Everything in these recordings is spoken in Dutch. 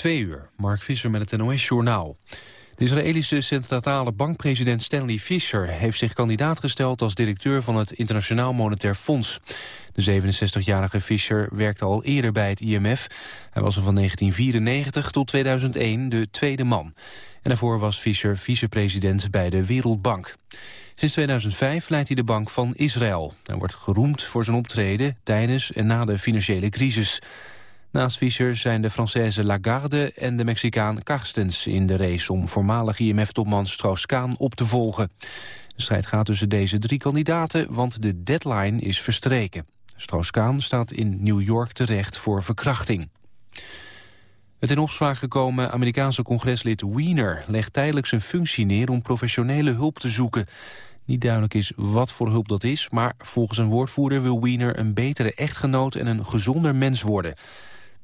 Twee uur, Mark Visser met het NOS-journaal. De Israëlische centrale bankpresident Stanley Fischer... heeft zich kandidaat gesteld als directeur van het Internationaal Monetair Fonds. De 67-jarige Fischer werkte al eerder bij het IMF. Hij was er van 1994 tot 2001 de tweede man. En daarvoor was Fischer vicepresident bij de Wereldbank. Sinds 2005 leidt hij de Bank van Israël. Hij wordt geroemd voor zijn optreden tijdens en na de financiële crisis. Naast Fischer zijn de Française Lagarde en de Mexicaan Carstens in de race om voormalig IMF-topman Strauss-Kaan op te volgen. De strijd gaat tussen deze drie kandidaten, want de deadline is verstreken. Strauss-Kaan staat in New York terecht voor verkrachting. Het in opspraak gekomen Amerikaanse congreslid Wiener legt tijdelijk zijn functie neer om professionele hulp te zoeken. Niet duidelijk is wat voor hulp dat is, maar volgens een woordvoerder wil Wiener een betere echtgenoot en een gezonder mens worden.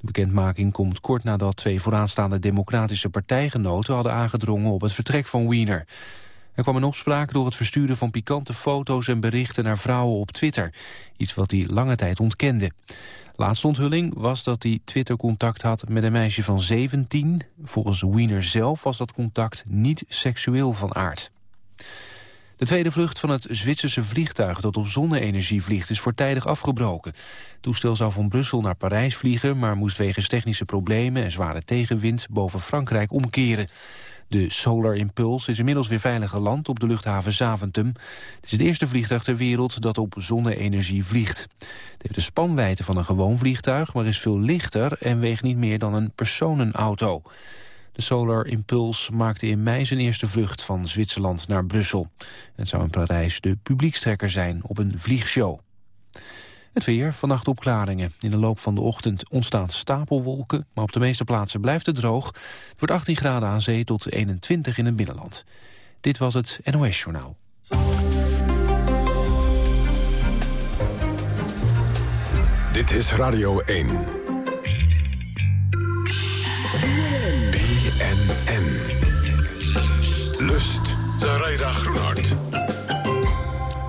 Bekendmaking komt kort nadat twee vooraanstaande democratische partijgenoten hadden aangedrongen op het vertrek van Wiener. Er kwam een opspraak door het versturen van pikante foto's en berichten naar vrouwen op Twitter. Iets wat hij lange tijd ontkende. Laatste onthulling was dat hij Twitter-contact had met een meisje van 17. Volgens Wiener zelf was dat contact niet seksueel van aard. De tweede vlucht van het Zwitserse vliegtuig dat op zonne-energie vliegt is voortijdig afgebroken. Het toestel zou van Brussel naar Parijs vliegen, maar moest wegens technische problemen en zware tegenwind boven Frankrijk omkeren. De Solar Impulse is inmiddels weer veilig geland op de luchthaven Zaventem. Het is het eerste vliegtuig ter wereld dat op zonne-energie vliegt. Het heeft de spanwijdte van een gewoon vliegtuig, maar is veel lichter en weegt niet meer dan een personenauto. De Solar Impulse maakte in mei zijn eerste vlucht van Zwitserland naar Brussel. Het zou in Parijs de publiekstrekker zijn op een vliegshow. Het weer, vannacht opklaringen. In de loop van de ochtend ontstaan stapelwolken... maar op de meeste plaatsen blijft het droog. Het wordt 18 graden aan zee tot 21 in het binnenland. Dit was het NOS Journaal. Dit is Radio 1. BNN. Lust. Zaraida Groenhart.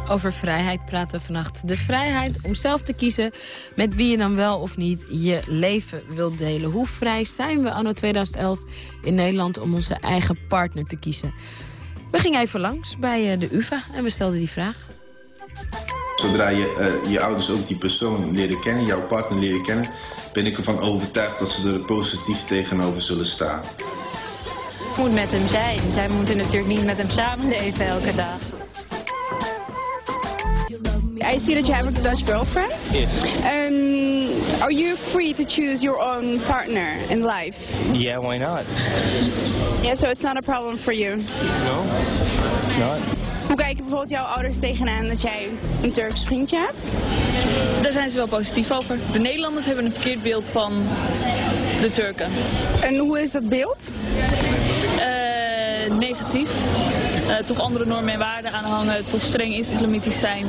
Over vrijheid praten we vannacht. De vrijheid om zelf te kiezen met wie je dan wel of niet je leven wilt delen. Hoe vrij zijn we anno 2011 in Nederland om onze eigen partner te kiezen? We gingen even langs bij eh, de UvA en we stelden die vraag. Zodra je uh, je ouders ook die persoon leren kennen, jouw partner leren kennen... ben ik ervan overtuigd dat ze er positief tegenover zullen staan. Het moet met hem zijn. Zij moeten natuurlijk niet met hem samenleven elke dag. I see that you have a Dutch girlfriend. Yes. Um, are you free to choose your own partner in life? Yeah, why not? Yeah, so it's not a problem for you. No, it's not. Hoe kijken bijvoorbeeld jouw ouders tegenaan dat jij een Turks vriendje hebt? Daar zijn ze wel positief over. De Nederlanders hebben een verkeerd beeld van de Turken. En hoe is dat beeld? Uh, negatief. Uh, toch andere normen en waarden aanhangen, toch streng islamitisch zijn.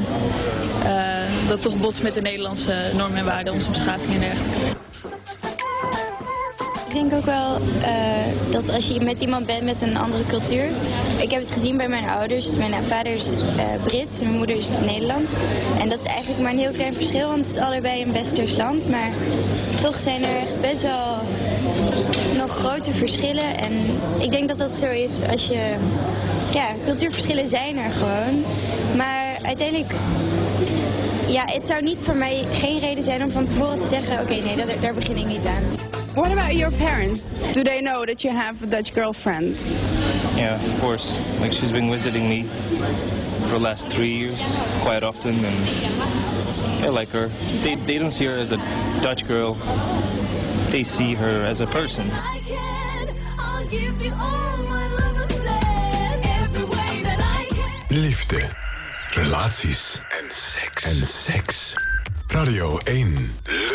Uh, dat toch botst met de Nederlandse normen en waarden, onze beschaving en dergelijke. Ik denk ook wel uh, dat als je met iemand bent met een andere cultuur. Ik heb het gezien bij mijn ouders. Mijn vader is uh, Brit, mijn moeder is Nederlands. En dat is eigenlijk maar een heel klein verschil, want het is allebei een westers land. Maar toch zijn er best wel nog grote verschillen. En ik denk dat dat zo is als je... Ja, cultuurverschillen zijn er gewoon. Maar uiteindelijk... Ja, het zou niet voor mij geen reden zijn om van tevoren te zeggen... oké, nee, daar, daar begin ik niet aan. What about your parents? Do they know that you have a Dutch girlfriend? Yeah, of course. Like she's been visiting me for the last three years quite often, and I like her. They they don't see her as a Dutch girl. They see her as a person. I can, I'll give you all my love and every way that I can. Liefde, relaties en seks. En seks. Radio 1.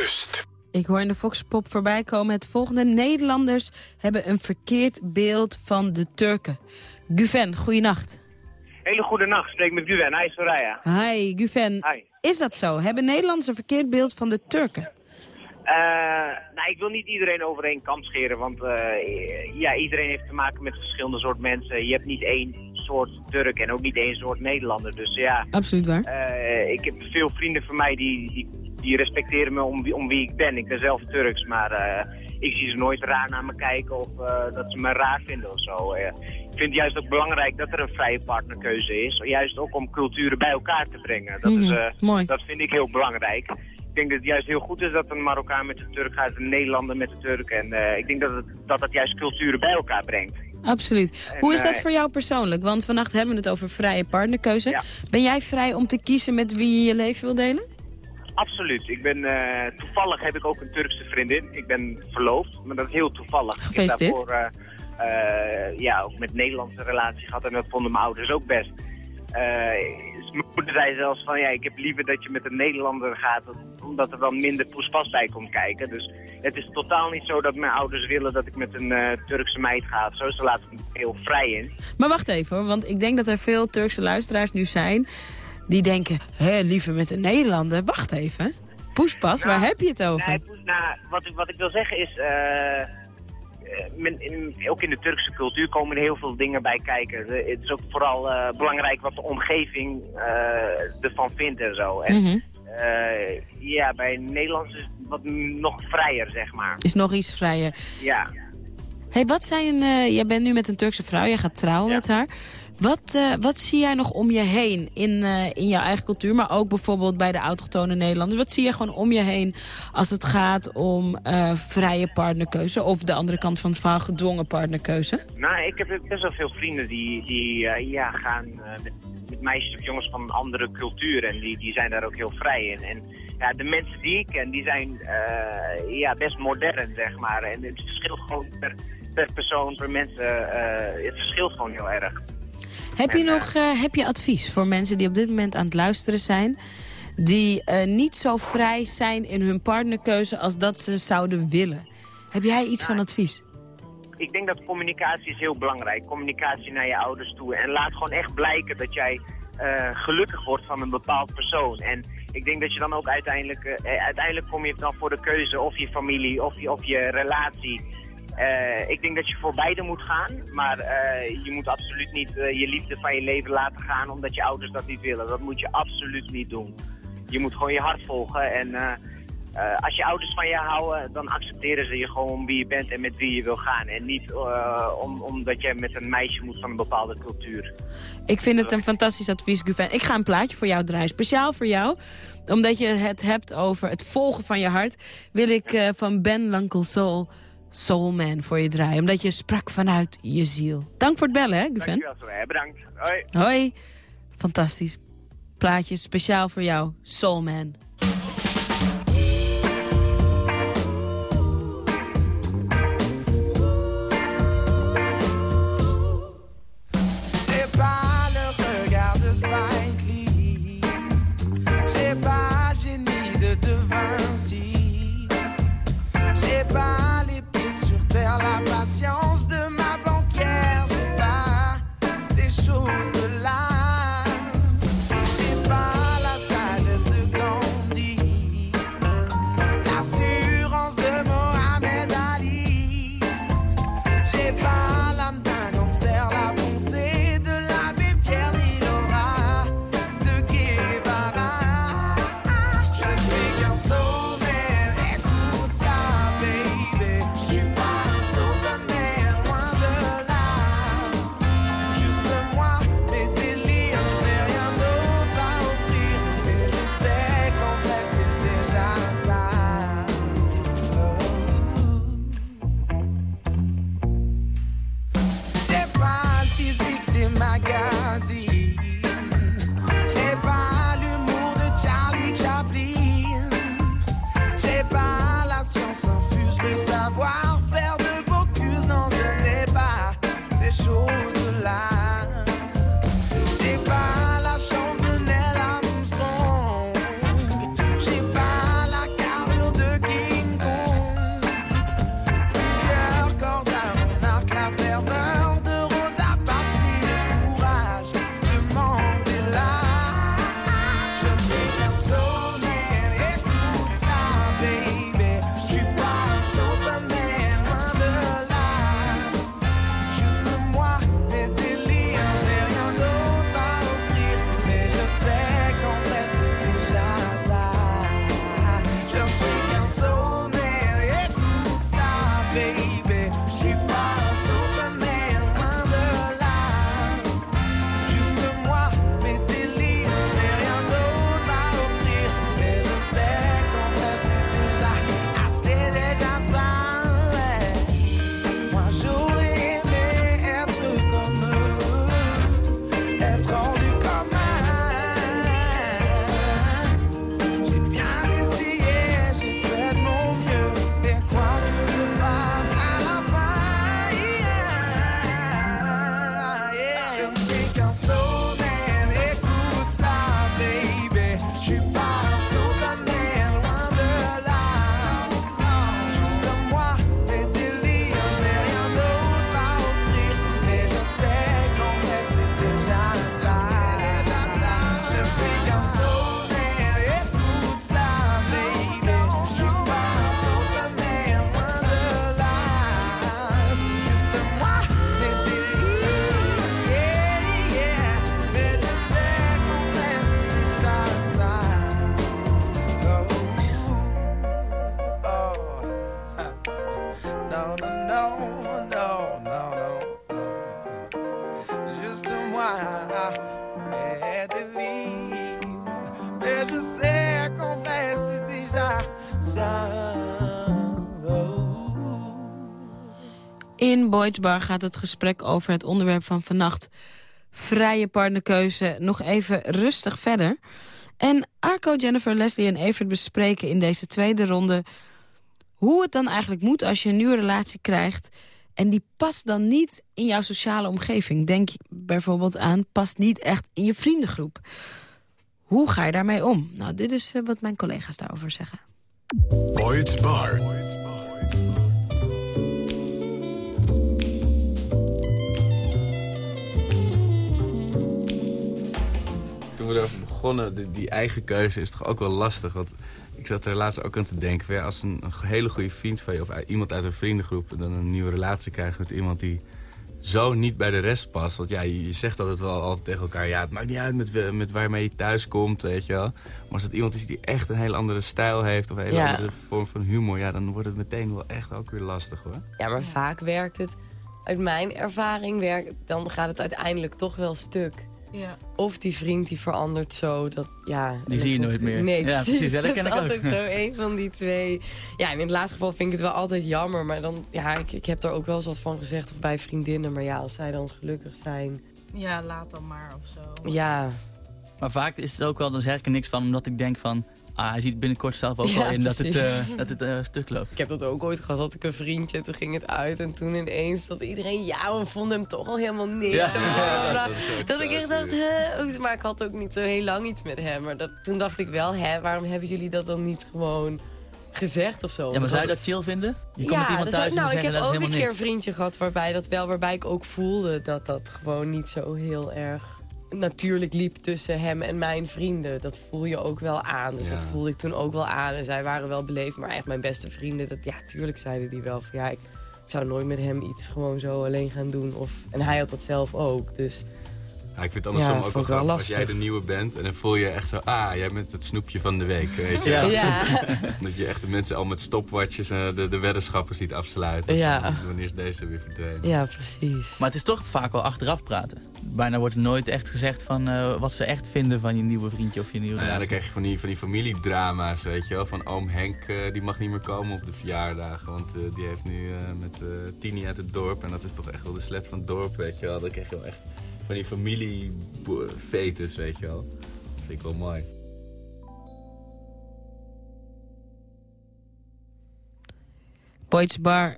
Ik hoor in de Foxpop voorbij komen het volgende. Nederlanders hebben een verkeerd beeld van de Turken. Guven, goeienacht. Hele goede nacht, spreek met Guven. Hij is Soraya. Hi, Guven. Hi. Is dat zo? Hebben Nederlanders een verkeerd beeld van de Turken? Uh, nou, ik wil niet iedereen over één kam scheren, want uh, ja, iedereen heeft te maken met verschillende soort mensen. Je hebt niet één soort Turk en ook niet één soort Nederlander, dus ja. Absoluut waar. Uh, ik heb veel vrienden van mij die, die, die respecteren me om wie, om wie ik ben. Ik ben zelf Turks, maar ik zie ze nooit raar naar me kijken of dat ze me raar vinden of zo. ik vind het juist ook belangrijk dat er een vrije partnerkeuze is. Juist ook om culturen bij elkaar te brengen. Dat, is, Mhm, mooi. dat vind ik heel belangrijk. Ik denk dat het juist heel goed is dat een Marokkaan met de Turk gaat, een Nederlander met de Turk. En eh, ik denk dat het, dat dat juist culturen bij elkaar brengt. Absoluut. En, Hoe is dat eh, voor jou persoonlijk? Want vannacht hebben we het over vrije partnerkeuze. Ben jij vrij om te kiezen met wie je je leven wil delen? Absoluut. Ik ben, eh, toevallig heb ik ook een Turkse vriendin. Ik ben verloofd, maar dat is heel toevallig. Gefeliciteerd. Ik heb daarvoor eh, eh, ja, ook met Nederlandse relatie gehad en dat vonden mijn ouders ook best. Mijn moeder zei zelfs van ja, ik heb liever dat je met een Nederlander gaat, omdat er dan minder poespas bij komt kijken. Dus het is totaal niet zo dat mijn ouders willen dat ik met een Turkse meid ga. Zo ze laten me heel vrij in. Maar wacht even want ik denk dat er veel Turkse luisteraars nu zijn... die denken, hé, liever met een Nederlander. Wacht even. Poespas, waar heb je het over? Nee, poes- nou, wat, ik, wat ik wil zeggen is, eh, eh, men- in- ook in de Turkse cultuur komen er heel veel dingen bij kijken. De- het is ook vooral eh, belangrijk wat de omgeving eh, ervan vindt en zo. En, eh, ja, bij Nederlands is het wat nog vrijer, zeg maar. Is nog iets vrijer. Ja. hey, wat zijn... eh, jij bent nu met een Turkse vrouw, jij gaat trouwen met haar. Wat, eh, wat zie jij nog om je heen in, eh, in jouw eigen cultuur... maar ook bijvoorbeeld bij de autochtone Nederlanders? Wat zie je gewoon om je heen als het gaat om eh, vrije partnerkeuze... of de andere kant van het verhaal gedwongen partnerkeuze? Nou, ik heb best wel veel vrienden die, die ja, gaan met, met meisjes of jongens van een andere cultuur. En die, die zijn daar ook heel vrij in. En ja, de mensen die ik ken, die zijn ja, best modern, zeg maar. En het verschilt gewoon per, per persoon, per mensen. het verschilt gewoon heel erg. Heb je nog eh, heb je advies voor mensen die op dit moment aan het luisteren zijn... die eh, niet zo vrij zijn in hun partnerkeuze als dat ze zouden willen? Heb jij iets van advies? ik denk dat communicatie is heel belangrijk. Communicatie naar je ouders toe. En laat gewoon echt blijken dat jij eh, gelukkig wordt van een bepaald persoon. En ik denk dat je dan ook uiteindelijk... eh, uiteindelijk kom je dan voor de keuze of je familie of je, of je relatie. Eh, ik denk dat je voor beide moet gaan. Maar eh, je moet absoluut niet eh, je liefde van je leven laten gaan omdat je ouders dat niet willen. Dat moet je absoluut niet doen. Je moet gewoon je hart volgen en... als je ouders van je houden, dan accepteren ze je gewoon wie je bent en met wie je wil gaan. En niet om, omdat je met een meisje moet van een bepaalde cultuur. Ik vind het een fantastisch advies, Guven. Ik ga een plaatje voor jou draaien, speciaal voor jou. Omdat je het hebt over het volgen van je hart... wil ik van Ben Lankel Soul Soulman voor je draaien. Omdat je sprak vanuit je ziel. Dank voor het bellen, hè, Guven? Dankjewel. Bedankt. Hoi. Hoi. Fantastisch. Plaatje speciaal voor jou, Soulman. Sais qu'en vrai c'est déjà ça. In Boyd's Bar gaat het gesprek over het onderwerp van vannacht. Vrije partnerkeuze nog even rustig verder. En Arco, Jennifer, Leslie en Evert bespreken in deze tweede ronde... hoe het dan eigenlijk moet als je een nieuwe relatie krijgt... en die past dan niet in jouw sociale omgeving. Denk bijvoorbeeld aan, past niet echt in je vriendengroep. Hoe ga je daarmee om? Nou, dit is eh, wat mijn collega's daarover zeggen. We erover begonnen, die, die eigen keuze is toch ook wel lastig. Want ik zat er laatst ook aan te denken. ja, Als een, een hele goede vriend van je of iemand uit een vriendengroep... dan een nieuwe relatie krijgt met iemand die zo niet bij de rest past. Want ja, je, je zegt altijd wel altijd tegen elkaar... ja, het maakt niet uit met, met waarmee je thuis komt, weet je wel. Maar als het iemand is die echt een hele andere stijl heeft... of een hele Ja. andere vorm van humor... ja, dan wordt het meteen wel echt ook weer lastig, hoor. Ja, maar vaak werkt het. Uit mijn ervaring werkt, dan gaat het uiteindelijk toch wel stuk. Ja. Of die vriend die verandert zo dat ja. Die zie je nooit meer. Nee, Ja, precies. precies, ja, dat dat ken is ik ook. altijd zo een van die twee. Ja, en in het laatste geval vind ik het wel altijd jammer, maar dan ja, ik, ik heb er ook wel eens wat van gezegd of bij vriendinnen, maar ja, als zij dan gelukkig zijn, Ja, laat dan maar of zo. ja. Maar vaak is het ook wel, dan zeg ik er niks van, omdat ik denk van... Ah, hij ziet binnenkort zelf ook Ja, wel in dat het, eh, dat het eh, stuk loopt. Ik heb dat ook ooit gehad, had ik een vriendje, toen ging het uit en toen ineens dat iedereen, ja, we vonden hem toch al helemaal niks. Ja. Ja, dat ik echt dacht, hè? Maar ik had ook niet zo heel lang iets met hem. Maar dat, toen dacht ik wel, hè, waarom hebben jullie dat dan niet gewoon gezegd of zo? Ja, maar zou je dat chill vinden? Je komt ja, met iemand dus ook- thuis en nou, ik heb ook een keer een vriendje gehad waarbij, dat wel, waarbij ik ook voelde dat dat gewoon niet zo heel erg natuurlijk liep tussen hem en mijn vrienden. Dat voel je ook wel aan. Dus Ja. dat voelde ik toen ook wel aan. En zij waren wel beleefd, maar echt mijn beste vrienden, dat, ja, tuurlijk zeiden die wel van ja, ik, ik zou nooit met hem iets gewoon zo alleen gaan doen. Of, en hij had dat zelf ook, dus... Ja, ik vind het andersom Ja, ook wel grappig. Als jij de nieuwe bent en dan voel je echt zo... Ah, jij bent het snoepje van de week, weet je. Ja. Ja. Dat je echt de mensen al met stopwatches en de, de weddenschappen ziet afsluiten. Ja. Van, Wanneer is deze weer verdwenen? Ja, precies. Maar het is toch vaak wel achteraf praten. Bijna wordt er nooit echt gezegd van eh, wat ze echt vinden van je nieuwe vriendje of je nieuwe Nou ja, dan krijg je van die, van die familiedrama's, weet je wel. Van oom Henk, eh, die mag niet meer komen op de verjaardagen. Want eh, die heeft nu eh, met eh Tini uit het dorp. En dat is toch echt wel de slet van het dorp, weet je wel. Dan krijg je wel echt van die familiefetus, weet je wel. Dat vind ik wel mooi. Boyd's Bar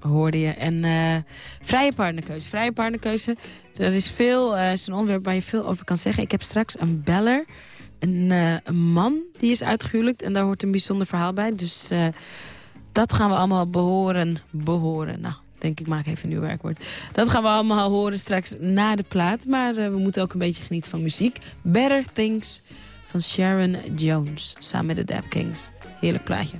hoorde je. En eh, vrije partnerkeuze. Vrije partnerkeuze, er is veel, eh is een onderwerp waar je veel over kan zeggen. Ik heb straks een beller, een, eh, man die is uitgehuwelijkt. En daar hoort een bijzonder verhaal bij. Dus dat gaan we allemaal behoren. Behoren, nou, denk ik maak even een nieuw werkwoord. Dat gaan we allemaal horen straks na de plaat. Maar eh, we moeten ook een beetje genieten van muziek. Better Things van Sharon Jones. Samen met de Dap Kings. Heerlijk plaatje.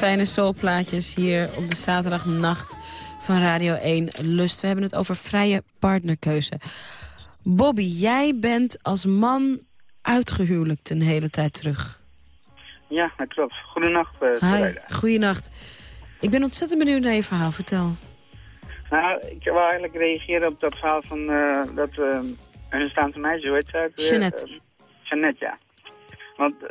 Fijne soulplaatjes hier op de zaterdagnacht van Radio 1 Lust. We hebben het over vrije partnerkeuze. Bobby, jij bent als man uitgehuwelijkt een hele tijd terug. Ja, dat klopt. Goedenacht, uh, Hi, Sarayda. goeienacht. Ik ben ontzettend benieuwd naar je verhaal. Vertel. Nou, ik wil eigenlijk reageren op dat verhaal van eh, dat uh, een staande meisje, hoe heet? Jeannette. Eh, Jeannette, ja. Want eh,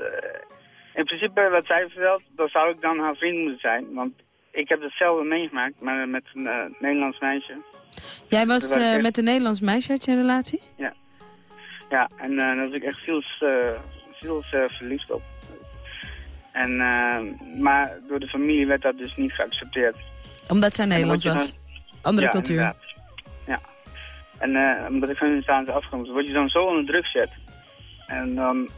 in principe wat zij vertelt, dan zou ik dan haar vriend moeten zijn. Want ik heb hetzelfde meegemaakt, maar met een eh, Nederlands meisje. Jij was eh, echt- met een Nederlands meisje uit je relatie? Ja. Ja, en eh, daar was ik echt ziels, eh, ziels eh, verliefd op. En, eh, maar door de familie werd dat dus niet geaccepteerd. Omdat zij Nederlands was. dan- Andere ja, cultuur. inderdaad. Ja. En eh, omdat ik van hun staan afkomt, word je dan zo onder druk zet. En dan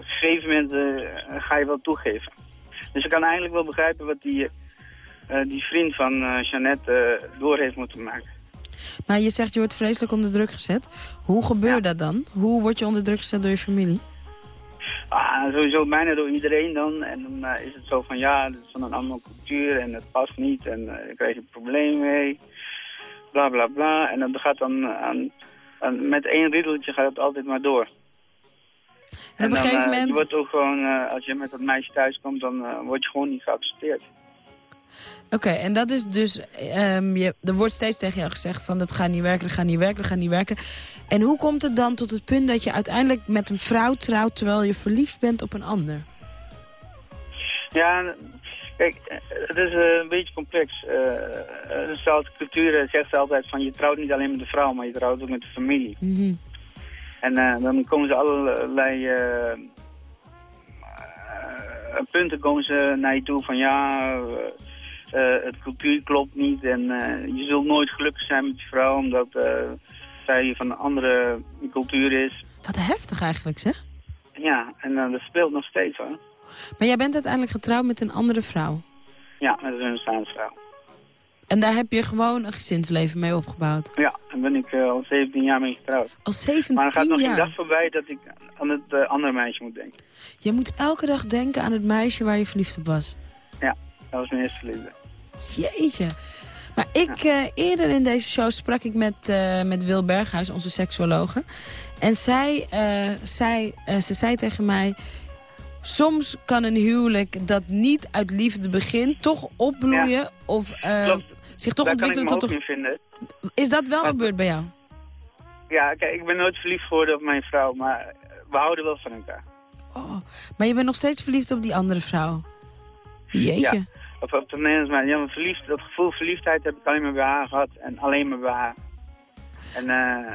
een gegeven moment eh, ga je wel toegeven. Dus ik kan eigenlijk wel begrijpen wat die, eh, die vriend van eh Jeannette door heeft moeten maken. Maar je zegt je wordt vreselijk onder druk gezet. Hoe gebeurt dat dan? Hoe word je onder druk gezet door je familie? Ah, sowieso bijna door iedereen dan. En dan is het zo van ja, het is van een andere cultuur en het past niet. En daar krijg je een probleem mee. Bla bla bla. En dat gaat dan aan, aan- met één riedeltje gaat het altijd maar door. En op een gegeven eh, moment- Je wordt ook gewoon, eh, als je met dat meisje thuis komt, dan eh, word je gewoon niet geaccepteerd. Oké, en dat is dus... ehm, je, er wordt steeds tegen jou gezegd van dat gaat niet werken, dat gaat niet werken, dat gaat niet werken. En hoe komt het dan tot het punt dat je uiteindelijk met een vrouw trouwt... terwijl je verliefd bent op een ander? Ja, kijk, het is een beetje complex. Eh, de cultuur zegt ze altijd van je trouwt niet alleen met de vrouw, maar je trouwt ook met de familie. Mhm. En eh, dan komen ze allerlei eh, eh, punten komen ze naar je toe van ja, het cultuur klopt niet en je zult nooit gelukkig zijn met je vrouw omdat zij van een andere cultuur is. Wat heftig eigenlijk, zeg. Ja, en dat speelt nog steeds hoor. Maar jij bent uiteindelijk getrouwd met een andere vrouw. Ja, met een staansvrouw. En daar heb je gewoon een gezinsleven mee opgebouwd. Ja, daar ben ik eh, al 17 jaar mee getrouwd. Al 17 Maar er gaat nog geen jaar? dag voorbij dat ik aan het eh, andere meisje moet denken. Je moet elke dag denken aan het meisje waar je verliefd op was. Ja, dat was mijn eerste liefde. Jeetje. Maar ik, eh, eerder in deze show sprak ik met, met Wil Berghuis, onze seksuologe. En zij, zij, ze zei tegen mij... Soms kan een huwelijk dat niet uit liefde begint... toch opbloeien of Klopt. Zich toch Daar kan ik ontwikkelen me tot... ook een- in vinden. Is dat wel gebeurd bij jou? Ja, kijk, ik ben nooit verliefd geworden op mijn vrouw, maar we houden wel van elkaar. Maar je bent nog steeds verliefd op die andere vrouw? Jeetje. Ja, op, op de mensen, maar ja, verliefd, dat gevoel verliefdheid heb ik alleen maar bij haar gehad. En alleen maar bij haar. En eh,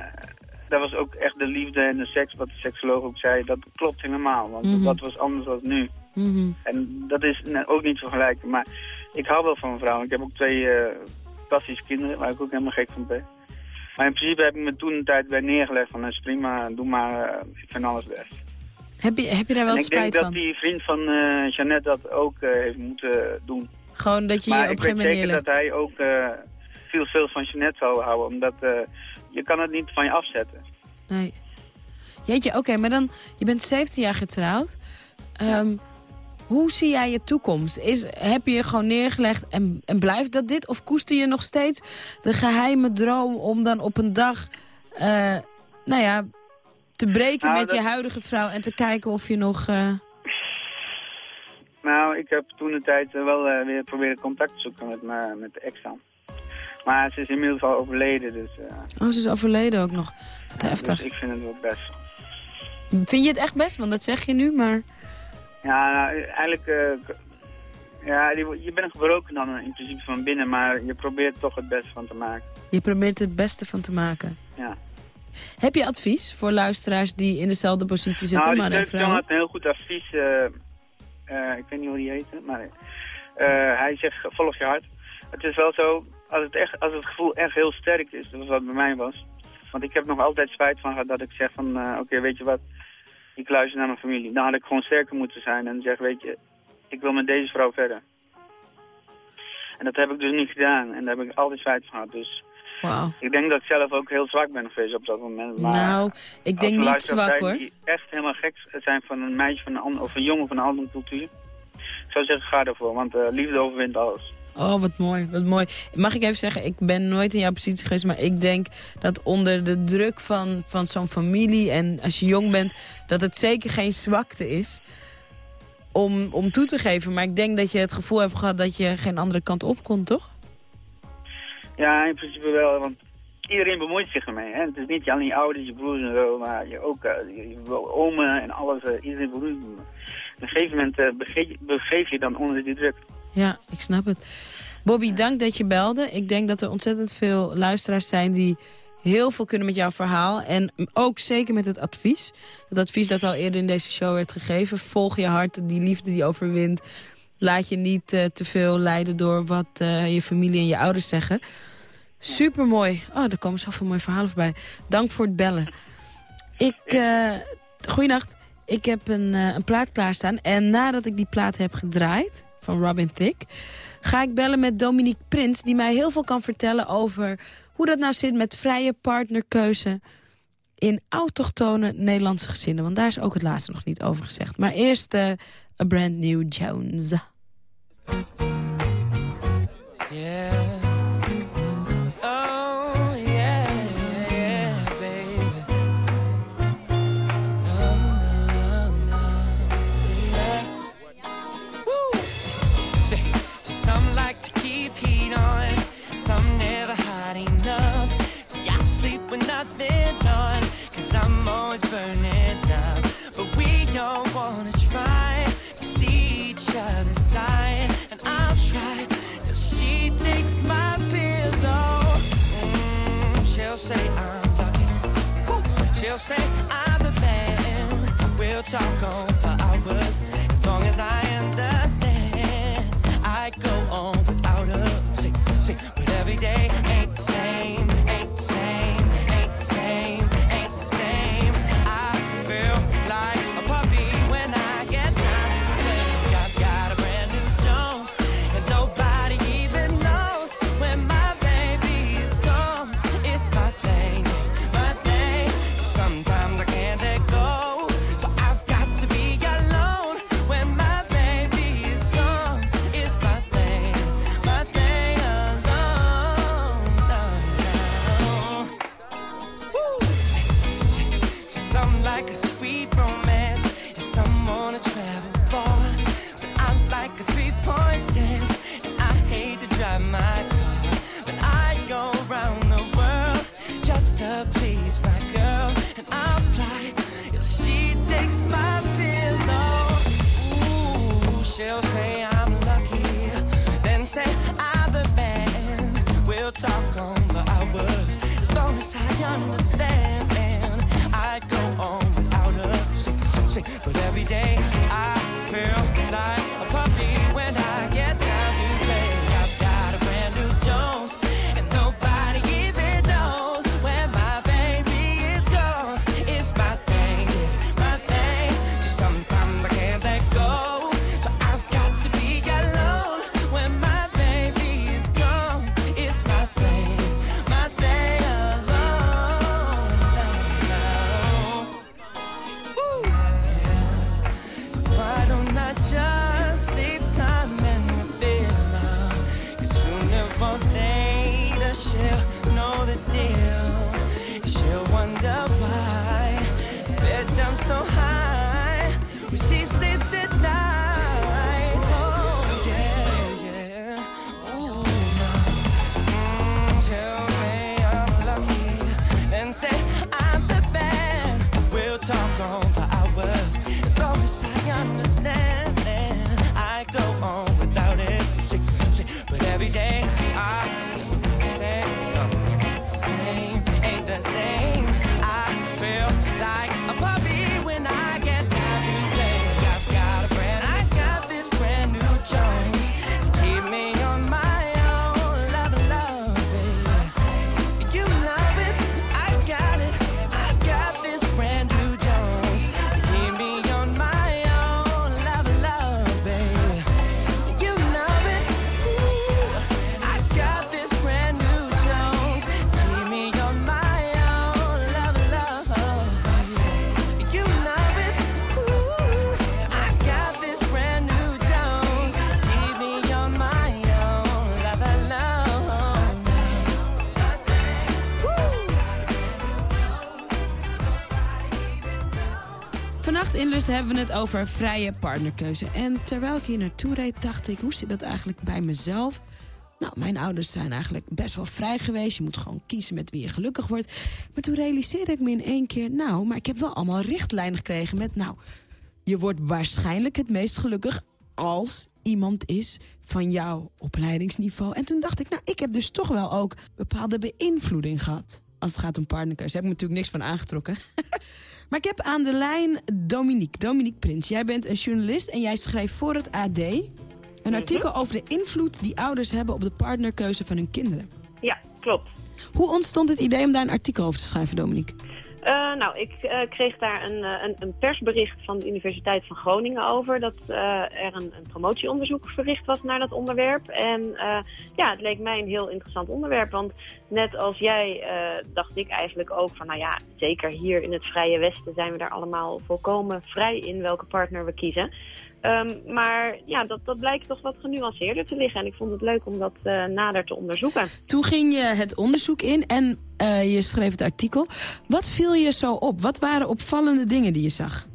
dat was ook echt de liefde en de seks, wat de seksoloog ook zei. Dat klopt helemaal, want Mhm. dat was anders dan nu. Mhm. En dat is ne- ook niet vergelijken. Maar ik hou wel van een vrouw. Ik heb ook twee eh fantastische kinderen, waar ik ook helemaal gek van ben. Maar in principe heb ik me toen een tijd bij neergelegd van, dat is prima, doe maar, eh, ik vind alles best. Heb je, heb je daar wel en ik denk spijt dat van? die vriend van eh Jeannette dat ook eh, heeft moeten doen. Gewoon dat je op een ik gegeven weet moment zeker neerlegt. dat hij ook veel, veel van Jeannette zou houden, omdat je kan het niet van je afzetten. Nee. Jeetje, oké, maar dan, je bent 17 jaar getrouwd. Ehm, hoe zie jij je toekomst? Is, heb je je gewoon neergelegd en, en blijft dat dit? Of koester je nog steeds de geheime droom om dan op een dag... eh, nou ja, te breken Nou, met je huidige vrouw... en te kijken of je nog... eh, Nou, ik heb toen de tijd wel eh, weer proberen contact te zoeken met, me, met de ex dan. Maar ze is inmiddels al overleden, dus, Oh, ze is overleden ook nog. Wat heftig. dus ik vind het wel best. Vind je het echt best? Want dat zeg je nu, maar... Ja, nou, eigenlijk... eh, ja, je bent gebroken dan in principe van binnen, maar je probeert toch het beste van te maken. Je probeert er het beste van te maken. Ja. Heb je advies voor luisteraars die in dezelfde positie zitten, nou, maar een vrouw? had een heel goed advies. eh, ik weet niet hoe die heette, maar hij zegt volg je hart. Het is wel zo, als het, echt, als het gevoel echt heel sterk is, dat was wat bij mij was. Want ik heb nog altijd spijt van gehad dat ik zeg van, oké, weet je wat, ik luister naar mijn familie. Dan had ik gewoon sterker moeten zijn en zeg, weet je, ik wil met deze vrouw verder. En dat heb ik dus niet gedaan en daar heb ik altijd spijt van gehad. Dus ik denk dat ik zelf ook heel zwak ben geweest op dat moment. Maar Nou, ik denk niet zwak hoor. Die echt helemaal gek zijn van een meisje van een ander, of een jongen van een andere cultuur. Ik zou zeggen, ga ervoor, want eh, liefde overwint alles. Oh, wat mooi, wat mooi. Mag ik even zeggen, ik ben nooit in jouw positie geweest... maar ik denk dat onder de druk van, van zo'n familie... en als je jong bent, dat het zeker geen zwakte is... Om, om toe te geven. Maar ik denk dat je het gevoel hebt gehad dat je geen andere kant op kon, toch? Ja, in principe wel, want iedereen bemoeit zich ermee. Hè? Het is niet alleen je ouders, je broers en zo, maar je ook eh, je, en alles. eh, iedereen bemoeit. Op een gegeven moment eh, begeef je dan onder die druk. Ja, ik snap het. Bobby, dank dat je belde. Ik denk dat er ontzettend veel luisteraars zijn die heel veel kunnen met jouw verhaal. En ook zeker met het advies. Het advies dat al eerder in deze show werd gegeven. Volg je hart, die liefde die overwint. Laat je niet eh, te veel leiden door wat eh, je familie en je ouders zeggen. Supermooi. Oh, er komen zoveel mooie verhalen voorbij. Dank voor het bellen. Ik, goeienacht. Ik heb een, een plaat klaarstaan. En nadat ik die plaat heb gedraaid van Robin Thicke... ga ik bellen met Dominique Prins... die mij heel veel kan vertellen over hoe dat nou zit met vrije partnerkeuze... in autochtone Nederlandse gezinnen. Want daar is ook het laatste nog niet over gezegd. Maar eerst eh A Brand New Jones. Burning up. But we all wanna try to see each other's side, and I'll try till she takes my pillow. Mm, she'll say I'm. Woo. She'll say I'm the man. We'll talk on for hours as long as I understand. I go on without her. Say, say, but every day But every day so high Lust hebben we het over vrije partnerkeuze. En terwijl ik hier naartoe reed, dacht ik, hoe zit dat eigenlijk bij mezelf? Nou, mijn ouders zijn eigenlijk best wel vrij geweest. Je moet gewoon kiezen met wie je gelukkig wordt. Maar toen realiseerde ik me in één keer... nou, maar ik heb wel allemaal richtlijnen gekregen met... nou, je wordt waarschijnlijk het meest gelukkig als iemand is van jouw opleidingsniveau. En toen dacht ik, nou, ik heb dus toch wel ook bepaalde beïnvloeding gehad. Als het gaat om partnerkeuze. Daar heb ik natuurlijk niks van aangetrokken. maar ik heb aan de lijn Dominique, Dominique Prins. Jij bent een journalist en jij schreef voor het AD... een artikel over de invloed die ouders hebben op de partnerkeuze van hun kinderen. Ja, klopt. Hoe ontstond het idee om daar een artikel over te schrijven, Dominique? Eh, nou, ik eh, kreeg daar een, eh, een, een, persbericht van de Universiteit van Groningen over dat er een, een, promotieonderzoek verricht was naar dat onderwerp. En ja, het leek mij een heel interessant onderwerp, want net als jij dacht ik eigenlijk ook van, nou ja, zeker hier in het Vrije Westen zijn we daar allemaal volkomen vrij in welke partner we kiezen. Um, maar ja, dat, dat blijkt toch wat genuanceerder te liggen. En ik vond het leuk om dat uh, nader te onderzoeken. Toen ging je het onderzoek in en uh, je schreef het artikel. Wat viel je zo op? Wat waren opvallende dingen die je zag?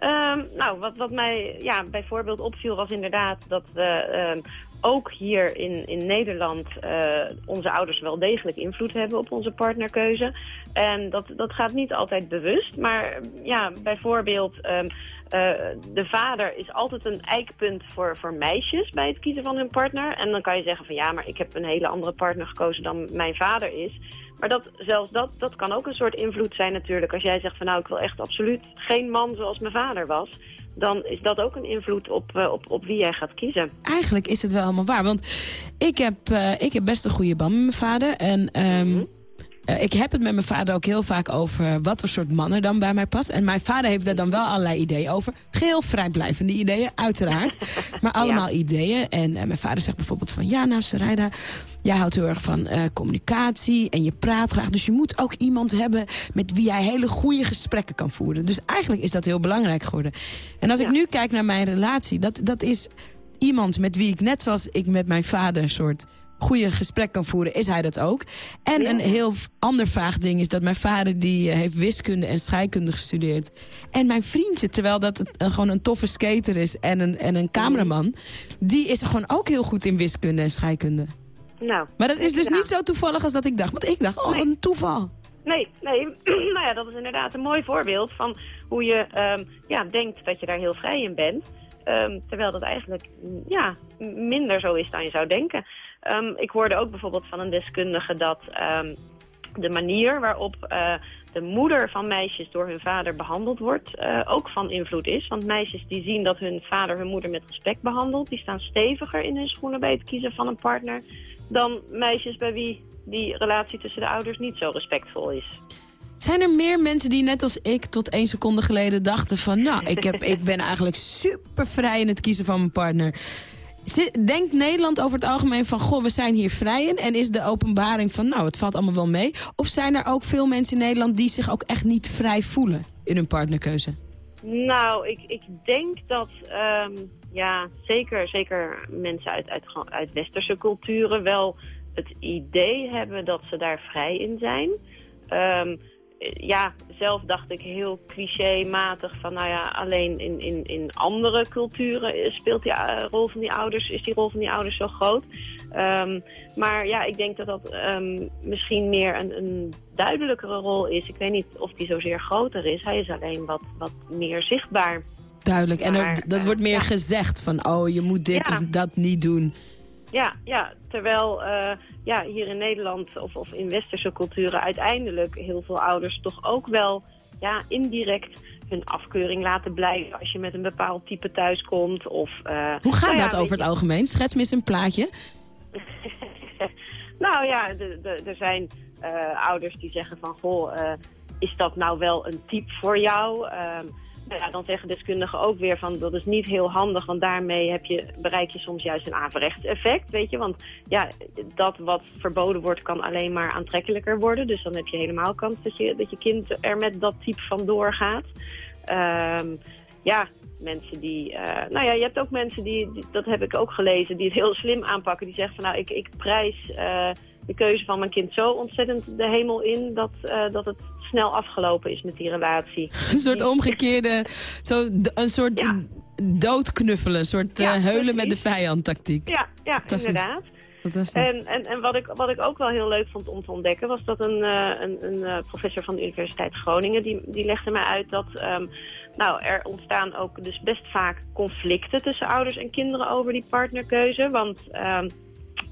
Um, nou, wat, wat mij ja, bijvoorbeeld opviel was inderdaad dat we um, ook hier in, in Nederland uh, onze ouders wel degelijk invloed hebben op onze partnerkeuze. En dat, dat gaat niet altijd bewust, maar ja, bijvoorbeeld... Um, de vader is altijd een eikpunt voor, voor meisjes bij het kiezen van hun partner. En dan kan je zeggen van ja, maar ik heb een hele andere partner gekozen dan mijn vader is. Maar dat, zelfs dat, dat kan ook een soort invloed zijn natuurlijk. Als jij zegt van nou, ik wil echt absoluut geen man zoals mijn vader was dan is dat ook een invloed op, uh, op, op wie jij gaat kiezen. Eigenlijk is het wel helemaal waar. Want ik heb, uh, ik heb best een goede band met mijn vader. En um, mm -hmm. Uh, ik heb het met mijn vader ook heel vaak over wat voor soort man er dan bij mij past. En mijn vader heeft daar dan wel allerlei ideeën over. Geheel vrijblijvende ideeën, uiteraard. maar allemaal ja. ideeën. En mijn vader zegt bijvoorbeeld van... Ja, nou Sarayda, jij houdt heel erg van communicatie en je praat graag. Dus je moet ook iemand hebben met wie jij hele goede gesprekken kan voeren. Dus eigenlijk is dat heel belangrijk geworden. En als ja. ik nu kijk naar mijn relatie... Dat, dat is iemand met wie ik net zoals ik met mijn vader... soort goede gesprek kan voeren, is hij dat ook. En ja. een heel ander vaag ding is dat mijn vader... die uh, heeft wiskunde en scheikunde gestudeerd. En mijn vriendje, terwijl dat het, uh, gewoon een toffe skater is... en een, en een cameraman... die is gewoon ook heel goed in wiskunde en scheikunde. Nou, maar dat is dus niet zo toevallig als dat ik dacht. Want ik dacht, oh, nee. een toeval. Nee, nee. nou ja, dat is inderdaad een mooi voorbeeld van hoe je um, ja, denkt dat je daar heel vrij in bent. Um, terwijl dat eigenlijk ja, minder zo is dan je zou denken. Um, ik hoorde ook bijvoorbeeld van een deskundige dat de manier waarop uh, de moeder van meisjes door hun vader behandeld wordt, eh, ook van invloed is. Want meisjes die zien dat hun vader hun moeder met respect behandelt, die staan steviger in hun schoenen bij het kiezen van een partner dan meisjes bij wie die relatie tussen de ouders niet zo respectvol is. Zijn er meer mensen die net als ik tot één seconde geleden dachten van... nou, ik, heb, ik ben eigenlijk super vrij in het kiezen van mijn partner. Denkt Nederland over het algemeen van... goh, we zijn hier vrij in en is de openbaring van... nou, het valt allemaal wel mee? Of zijn er ook veel mensen in Nederland die zich ook echt niet vrij voelen in hun partnerkeuze? Nou, ik, ik denk dat ehm, ja, zeker, zeker mensen uit, uit, uit westerse culturen wel het idee hebben dat ze daar vrij in zijn. Ehm, ja, zelf dacht ik heel clichématig van, nou ja, alleen in, in, in andere culturen speelt die eh, rol van die ouders, is die rol van die ouders zo groot. Ehm, maar ja, ik denk dat dat ehm, misschien meer een, een duidelijkere rol is. Ik weet niet of die zozeer groter is. Hij is alleen wat, wat meer zichtbaar. Duidelijk. En er- dat eh, wordt meer ja. gezegd van... oh, je moet dit Ja. of dat niet doen. Ja, ja terwijl eh, ja, hier in Nederland of, of in westerse culturen uiteindelijk heel veel ouders toch ook wel ja, indirect hun afkeuring laten blijken als je met een bepaald type thuiskomt. Of, eh, Hoe gaat nou ja, dat over het algemeen? Schets me eens een plaatje. Nou ja, er zijn eh, ouders die zeggen van... goh, is dat nou wel een type voor jou? Ja, dan zeggen deskundigen ook weer van... dat is niet heel handig, want daarmee heb je, bereik je soms juist een averechts effect, weet je? Want ja, dat wat verboden wordt kan alleen maar aantrekkelijker worden. Dus dan heb je helemaal kans dat je, dat je kind er met dat type van doorgaat. Ehm, ja, mensen die... eh, nou ja, je hebt ook mensen die, die- dat heb ik ook gelezen, die het heel slim aanpakken. Die zeggen van nou, ik, ik prijs eh, de keuze van mijn kind zo ontzettend de hemel in... dat, eh, dat het snel afgelopen is met die relatie. Een soort omgekeerde, zo, een soort doodknuffelen. Een soort eh, heulen met de vijand tactiek. Ja, ja inderdaad. En, en, en wat, ik, wat ik ook wel heel leuk vond om te ontdekken... was dat een, eh, een, een professor van de Universiteit Groningen... die, die legde mij uit dat ehm, nou, er ontstaan ook dus best vaak conflicten... tussen ouders en kinderen over die partnerkeuze. Want ehm,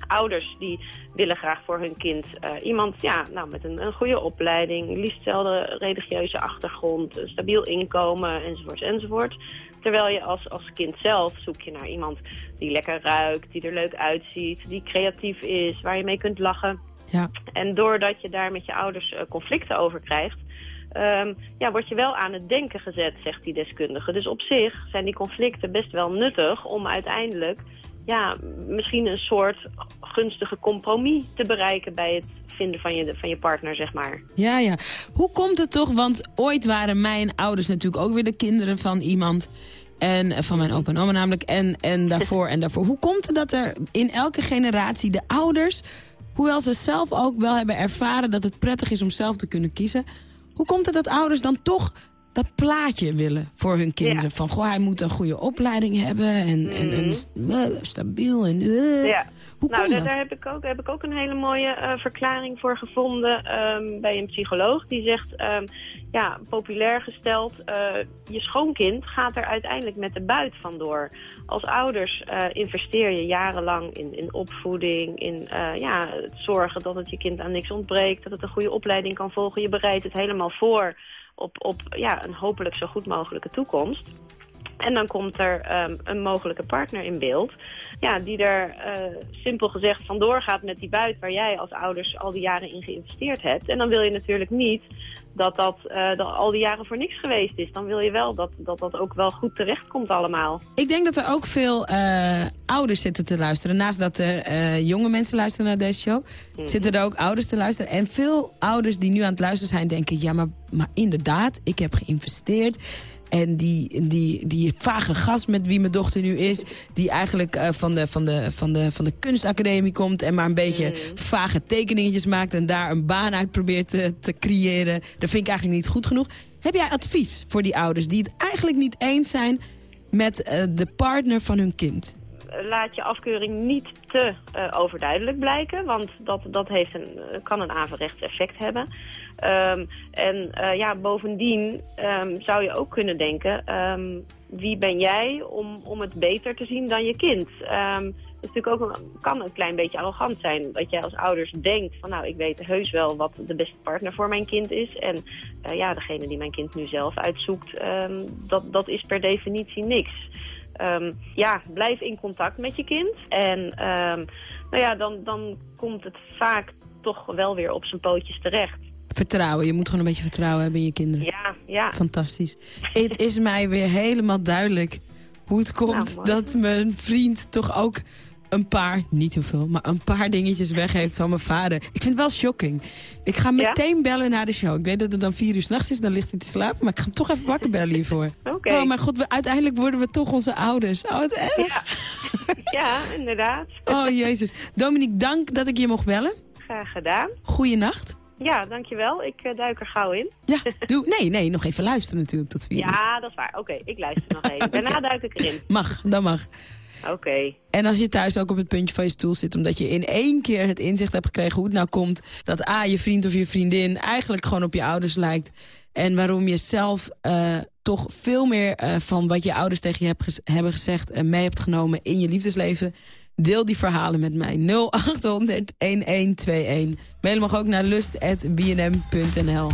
ouders die willen graag voor hun kind eh, iemand ja, nou, met een, een goede opleiding... liefst dezelfde religieuze achtergrond, een stabiel inkomen enzovoort enzovoort... Terwijl je als, als kind zelf zoek je naar iemand die lekker ruikt, die er leuk uitziet, die creatief is, waar je mee kunt lachen. Ja. En doordat je daar met je ouders eh, conflicten over krijgt, ehm, ja, word je wel aan het denken gezet, zegt die deskundige. Dus op zich zijn die conflicten best wel nuttig om uiteindelijk ja, misschien een soort gunstige compromis te bereiken bij het vinden van je, van je partner, zeg maar. Ja, ja. Hoe komt het toch? Want ooit waren mijn ouders natuurlijk ook weer de kinderen van iemand. En eh, van mijn opa en oma namelijk. En, en daarvoor en daarvoor. Hoe komt het dat er in elke generatie de ouders... hoewel ze zelf ook wel hebben ervaren dat het prettig is om zelf te kunnen kiezen... hoe komt het dat ouders dan toch dat plaatje willen voor hun kinderen? Van, goh, hij moet een goede opleiding hebben en, en, en st- eh, stabiel. En, eh. Ja. Hoe nou, daar, dat? daar heb ik ook, heb ik ook een hele mooie eh, verklaring voor gevonden ehm, bij een psycholoog. Die zegt, ehm, ja, populair gesteld, je schoonkind gaat er uiteindelijk met de buit vandoor. Als ouders investeer je jarenlang in, in opvoeding, in ja, het zorgen dat het je kind aan niks ontbreekt, dat het een goede opleiding kan volgen. Je bereidt het helemaal voor op, op ja, een hopelijk zo goed mogelijke toekomst. En dan komt er ehm, een mogelijke partner in beeld. Ja, die er eh, simpel gezegd vandoor gaat met die buit waar jij als ouders al die jaren in geïnvesteerd hebt. En dan wil je natuurlijk niet dat dat, eh, dat al die jaren voor niks geweest is. Dan wil je wel dat dat, dat ook wel goed terecht komt allemaal. Ik denk dat er ook veel eh, ouders zitten te luisteren. Naast dat er eh, jonge mensen luisteren naar deze show... zitten er ook ouders te luisteren. En veel ouders die nu aan het luisteren zijn denken... ja, maar, maar inderdaad, ik heb geïnvesteerd... En die, die, die vage gast met wie mijn dochter nu is... die eigenlijk eh, van, de, van, de, van, de, van de kunstacademie komt... en maar een beetje vage tekeningetjes maakt... en daar een baan uit probeert te, te creëren... dat vind ik eigenlijk niet goed genoeg. Heb jij advies voor die ouders die het eigenlijk niet eens zijn... met eh, de partner van hun kind? laat je afkeuring niet te eh, overduidelijk blijken. Want dat, dat heeft een, kan een averechts effect hebben. Ehm, en eh, ja, bovendien ehm, zou je ook kunnen denken... ehm, wie ben jij om, om het beter te zien dan je kind? Het natuurlijk ook een, kan een klein beetje arrogant zijn. Dat jij als ouders denkt van nou, ik weet heus wel wat de beste partner voor mijn kind is. En eh, ja, degene die mijn kind nu zelf uitzoekt, dat, dat is per definitie niks. Ja, blijf in contact met je kind. En nou ja, dan, dan komt het vaak toch wel weer op zijn pootjes terecht. Vertrouwen, je moet gewoon een beetje vertrouwen hebben in je kinderen. Ja, ja. Fantastisch. Het is mij weer helemaal duidelijk hoe het komt Nou, dat mijn vriend toch ook een paar, niet heel veel, maar een paar dingetjes weg heeft van mijn vader. Ik vind het wel shocking. Ik ga meteen bellen naar de show. Ik weet dat het dan vier uur s'nachts is, dan ligt hij te slapen, maar ik ga hem toch even wakker bellen hiervoor. Oké. Oh mijn god, we, uiteindelijk worden we toch onze ouders. Oh, wat erg. Ja, inderdaad. Oh jezus. Dominique, dank dat ik je mocht bellen. Graag gedaan. Goeienacht. Ja, dankjewel. Ik eh, duik er gauw in. Ja, doe. Nee, nee, nog even luisteren natuurlijk tot vier. Ja, dat is waar. Oké, ik luister nog even. Daarna duik ik erin. Mag, dat mag. Oké. En als je thuis ook op het puntje van je stoel zit... omdat je in één keer het inzicht hebt gekregen hoe het nou komt... dat A, je vriend of je vriendin eigenlijk gewoon op je ouders lijkt... en waarom je zelf eh, toch veel meer eh, van wat je ouders tegen je hebt gez- hebben gezegd... en mee hebt genomen in je liefdesleven... deel die verhalen met mij. 0800-1121. Mail mag ook naar lust.bnm.nl.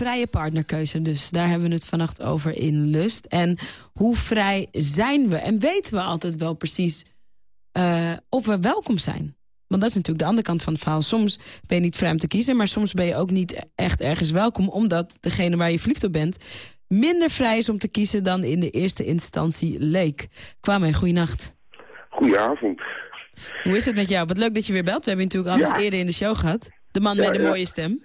Vrije partnerkeuze dus. Daar hebben we het vannacht over in Lust. En hoe vrij zijn we? En weten we altijd wel precies eh, of we welkom zijn? Want dat is natuurlijk de andere kant van het verhaal. Soms ben je niet vrij om te kiezen... maar soms ben je ook niet echt ergens welkom... omdat degene waar je verliefd op bent... minder vrij is om te kiezen dan in de eerste instantie leek. Kwame, goeienacht. Goedenavond. Hoe is het met jou? Wat leuk dat je weer belt. We hebben je natuurlijk al eens Ja. eerder in de show gehad. De man Ja, met de ja. mooie stem.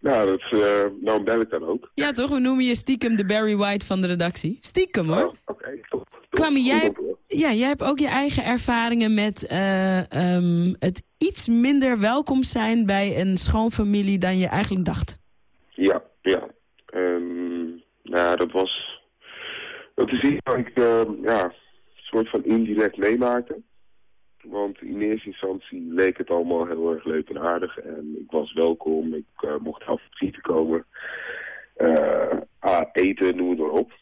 Nou, dat, eh, nou bel ik dan ook. Ja, toch? We noemen je stiekem de Barry White van de redactie. Stiekem, hoor. Oké, top. Kwame, jij, op, ja, jij hebt ook je eigen ervaringen met eh, ehm, het iets minder welkom zijn bij een schoonfamilie dan je eigenlijk dacht. Ja, ja. Ehm, nou, dat was... Dat is iets wat ik eh, ja, een soort van indirect meemaakte. Want in eerste instantie leek het allemaal heel erg leuk en aardig. En ik was welkom, ik eh, mocht af visite komen. Ah, eten, noem het maar op.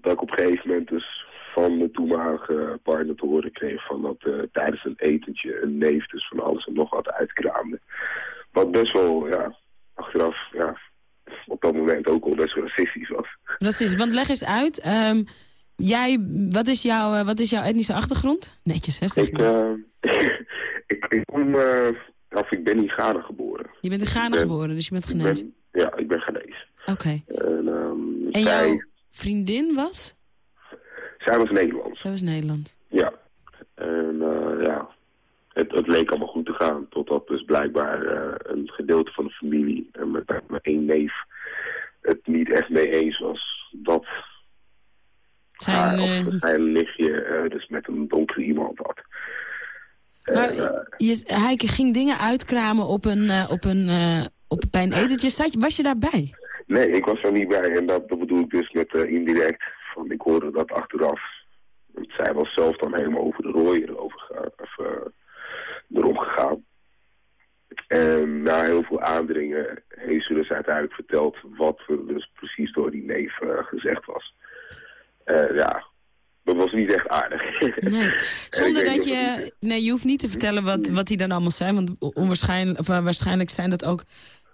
Dat ik op een gegeven moment dus van de toenmalige partner te horen kreeg... van dat eh, tijdens een etentje een neef dus van alles en nog wat uitkraamde. Wat best wel, ja, achteraf, ja, op dat moment ook al best wel racistisch was. Racistisch, want leg eens uit. ehm, jij, wat is, jouw, eh, wat is jouw etnische achtergrond? Netjes, hè? Ik, eh, ik, ik kom, eh, of ik ben in Ghana geboren. Je bent in Ghana ben- geboren, dus je bent ben, ja, ik ben Ghanese. Oké. En, ehm, En zij, jouw vriendin was? zij was Nederlands. Zij was Nederland. Ja. En ja, het, het leek allemaal goed te gaan. Totdat dus blijkbaar een gedeelte van de familie, en met name één neef, het niet echt mee eens was dat Zijn, haar, eh, of zijn nichtje eh, dus met een donkere iemand had. Maar eh, je, hij ging dingen uitkramen op een, op een, op, bij een etentje. Zat was je daarbij? Nee, ik was er niet bij. En dat, dat bedoel ik dus met indirect. Van, ik hoorde dat achteraf. Want zij was zelf dan helemaal over de rooi erover gegaan, of, erom gegaan. En na heel veel aandringen heeft ze dus uiteindelijk verteld wat er dus precies door die neef gezegd was. Eh, ja, dat was niet echt aardig. Nee, zonder En ik dat je... Nee, je hoeft niet te vertellen wat, wat die dan allemaal zijn. Want onwaarschijnlijk, of, eh, waarschijnlijk zijn dat ook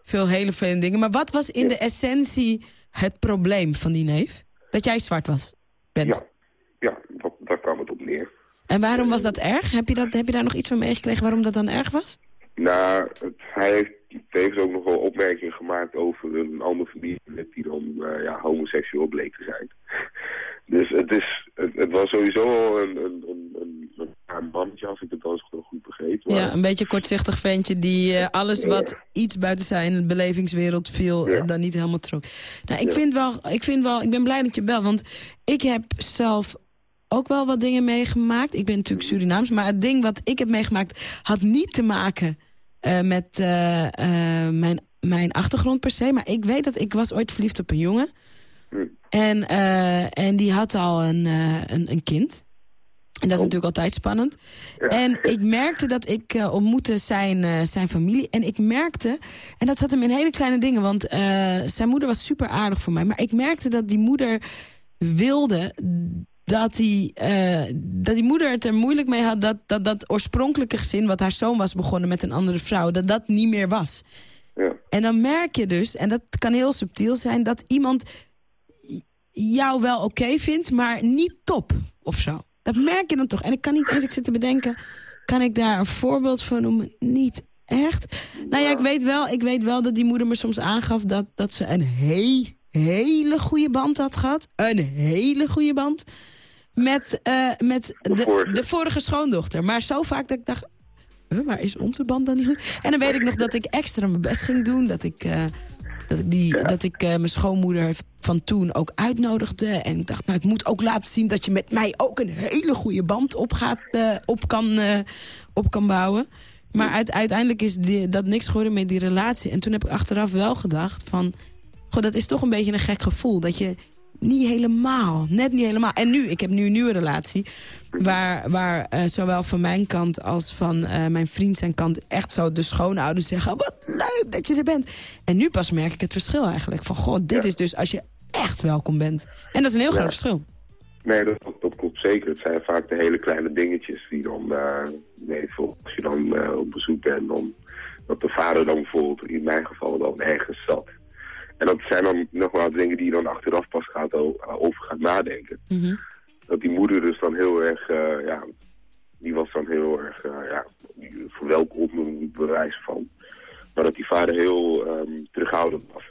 veel hele vele dingen. Maar wat was in de essentie het probleem van die neef? Dat jij zwart was? Bent. Ja, ja dat, daar kwam het op neer. En waarom was dat erg? Heb je, dat, heb je daar nog iets van meegekregen waarom dat dan erg was? Nou, het, hij heeft tevens ook nog wel opmerkingen gemaakt over een andere familielid die dan eh, ja, homoseksueel bleek te zijn. Dus het, is, het, het was sowieso al een, een, een, mannetje, als ik het zo goed begreep. Maar, Ja, een beetje kortzichtig ventje die eh, alles wat iets buiten zijn belevingswereld viel, eh, dan niet helemaal trok. Nou, ik, Ja. vind wel, ik vind wel, ik ben blij dat je belt, want ik heb zelf ook wel wat dingen meegemaakt. Ik ben natuurlijk Surinaams, maar het ding wat ik heb meegemaakt had niet te maken eh, met mijn, mijn achtergrond per se. Maar ik weet dat ik was ooit verliefd op een jongen. En, eh, en die had al een, eh, een, een kind. En dat is natuurlijk altijd spannend. En ik merkte dat ik eh, ontmoette zijn, zijn familie. En ik merkte, en dat zat hem in hele kleine dingen... want zijn moeder was super aardig voor mij. Maar ik merkte dat die moeder wilde dat die, dat die moeder het er moeilijk mee had... Dat, dat dat oorspronkelijke gezin, wat haar zoon was begonnen met een andere vrouw... dat dat niet meer was. En dan merk je dus, en dat kan heel subtiel zijn... dat iemand jou wel oké vindt, maar niet top of zo. Dat merk je dan toch. En ik kan niet eens, ik zit te bedenken... kan ik daar een voorbeeld van noemen? Niet echt. Nou ja, ik weet wel, ik weet wel dat die moeder me soms aangaf... dat, dat ze een hele goede band had gehad. Een hele goede band. Met, eh, met de, de, vorige schoondochter. Maar zo vaak dat ik dacht... Huh, maar is onze band dan niet goed? En dan weet ik nog dat ik extra mijn best ging doen. Dat ik, eh, dat ik, die, dat ik eh, mijn schoonmoeder van toen ook uitnodigde. En ik dacht, nou, ik moet ook laten zien dat je met mij ook een hele goede band op, gaat, eh, op, kan, eh, op kan bouwen. Maar uit, uiteindelijk is die, dat niks geworden met die relatie. En toen heb ik achteraf wel gedacht van... Goh, dat is toch een beetje een gek gevoel. Dat je niet helemaal, net niet helemaal. En nu, ik heb nu een nieuwe relatie. Waar, waar eh, zowel van mijn kant als van mijn vriend zijn kant... echt zo de schoonouders zeggen... wat leuk dat je er bent. En nu pas merk ik het verschil eigenlijk. Van, goh, dit is dus als je echt welkom bent. En dat is een heel Ja. groot verschil. Nee, dat, dat klopt zeker. Het zijn vaak de hele kleine dingetjes die dan, eh nee, als je dan eh, op bezoek bent, dan, dat de vader dan bijvoorbeeld in mijn geval dan ergens zat. En dat zijn dan nogmaals dingen die je dan achteraf pas gaat o- over gaat nadenken. Dat die moeder dus dan heel erg, eh, ja, die was dan heel erg, eh, ja, die verwelkomde bewijs van. Maar dat die vader heel ehm, terughoudend was.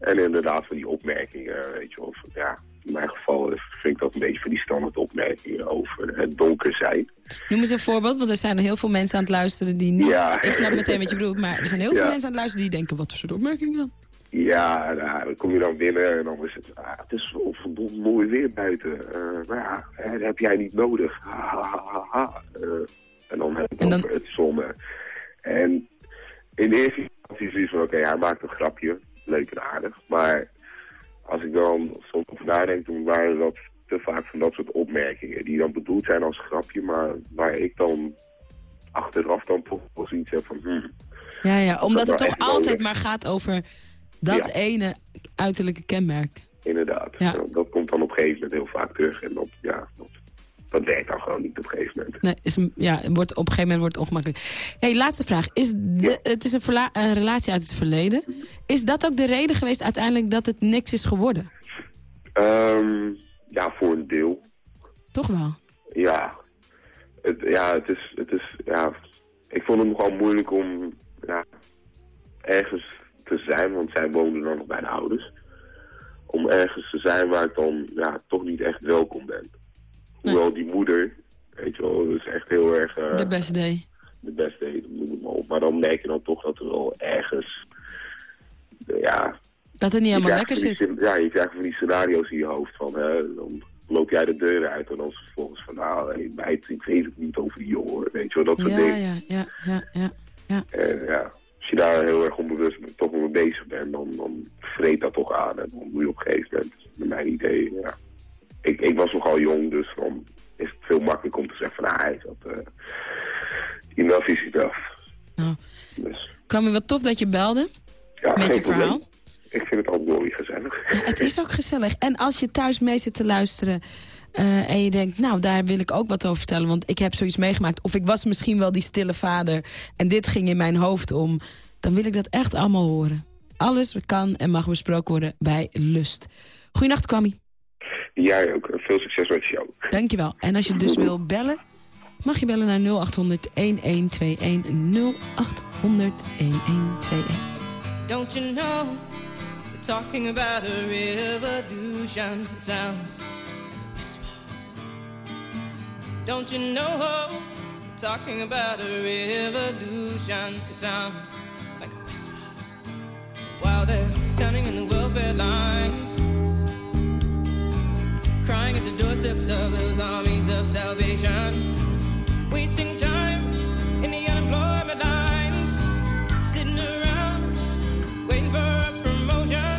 En inderdaad van die opmerkingen, weet je van, Ja, in mijn geval vind ik dat een beetje van die standaard opmerkingen over het donker zijn. Noem eens een voorbeeld, want er zijn heel veel mensen aan het luisteren die niet... Ja. Ik snap meteen wat je bedoelt, maar er zijn heel Ja. veel mensen aan het luisteren die denken... wat voor soort opmerkingen dan? Ja, nou, dan kom je dan binnen en dan is het... Ah, het is verdomd mooi weer buiten. Eh, maar ja, dat heb jij niet nodig. Ha, ha, ha. Eh, en dan heb ik En dan- het zonne. En in de eerste instantie is het van, oké, hij maakt een grapje. Leuk en aardig. Maar als ik dan soms over nadenk, dan waren dat te vaak van dat soort opmerkingen. Die dan bedoeld zijn als grapje, maar waar ik dan achteraf dan toch wel zoiets heb van... Hmm, Ja, ja, omdat het toch altijd nodig. maar gaat over dat Ja. ene uiterlijke kenmerk. Inderdaad. Ja. Dat komt dan op een gegeven moment heel vaak terug. En dat, ja, dat, dat werkt dan gewoon niet op een gegeven moment. Nee, is, een- ja, wordt, op een gegeven moment wordt het ongemakkelijk. hey, laatste vraag. Is de, Het is een relatie uit het verleden. Is dat ook de reden geweest uiteindelijk dat het niks is geworden? Ehm, ja, voor een deel. Toch wel? Ja. Het, ja, het is, het is, ja, ik vond het nogal moeilijk om ja, ergens te zijn, want zij woonden dan nog bij de ouders. Om ergens te zijn waar ik dan ja, toch niet echt welkom ben. Hoewel die moeder, weet je wel, is echt heel erg... eh, De best day. de beste, noem het maar op. Maar dan merk je dan toch dat er wel ergens, eh, ja... Dat het niet helemaal lekker zit. die Ja, je krijgt van die scenario's in je hoofd van, hè, dan loop jij de deur uit en dan is het vervolgens van, nou, hey, meid, ik weet het niet over die jongen, weet je wel, dat soort Ja, dingen. ja, ja, ja, ja. ja. En ja, als je daar heel erg onbewust toch mee bezig bent, dan, dan vreet dat toch aan. En dan doe je op een gegeven moment, naar mijn idee, ja. Ik, ik was nogal jong, dus dan is het veel makkelijker om te zeggen van, ah, hij dat, uh, enough is enough. Dus, Kwam wat tof dat je belde ja, met je probleem. verhaal. Ik vind het altijd mooi gezellig. Ja, het is ook gezellig. En als je thuis mee zit te luisteren eh, en je denkt... nou, daar wil ik ook wat over vertellen, want ik heb zoiets meegemaakt... of ik was misschien wel die stille vader en dit ging in mijn hoofd om... dan wil ik dat echt allemaal horen. Alles kan en mag besproken worden bij Lust. Goedenacht, Kwami. Jij ook. Veel succes met de show. Dankjewel. En als je dus wil bellen, mag je bellen naar 0800 1121 0800 1121. Don't you know we're talking about a revolution? Sounds like a whisper. Don't you know we're talking about a revolution? Sounds like a whisper. While they're standing in the welfare lines, crying at the doorsteps of those armies of salvation, wasting time in the unemployment lines, sitting around waiting for a promotion.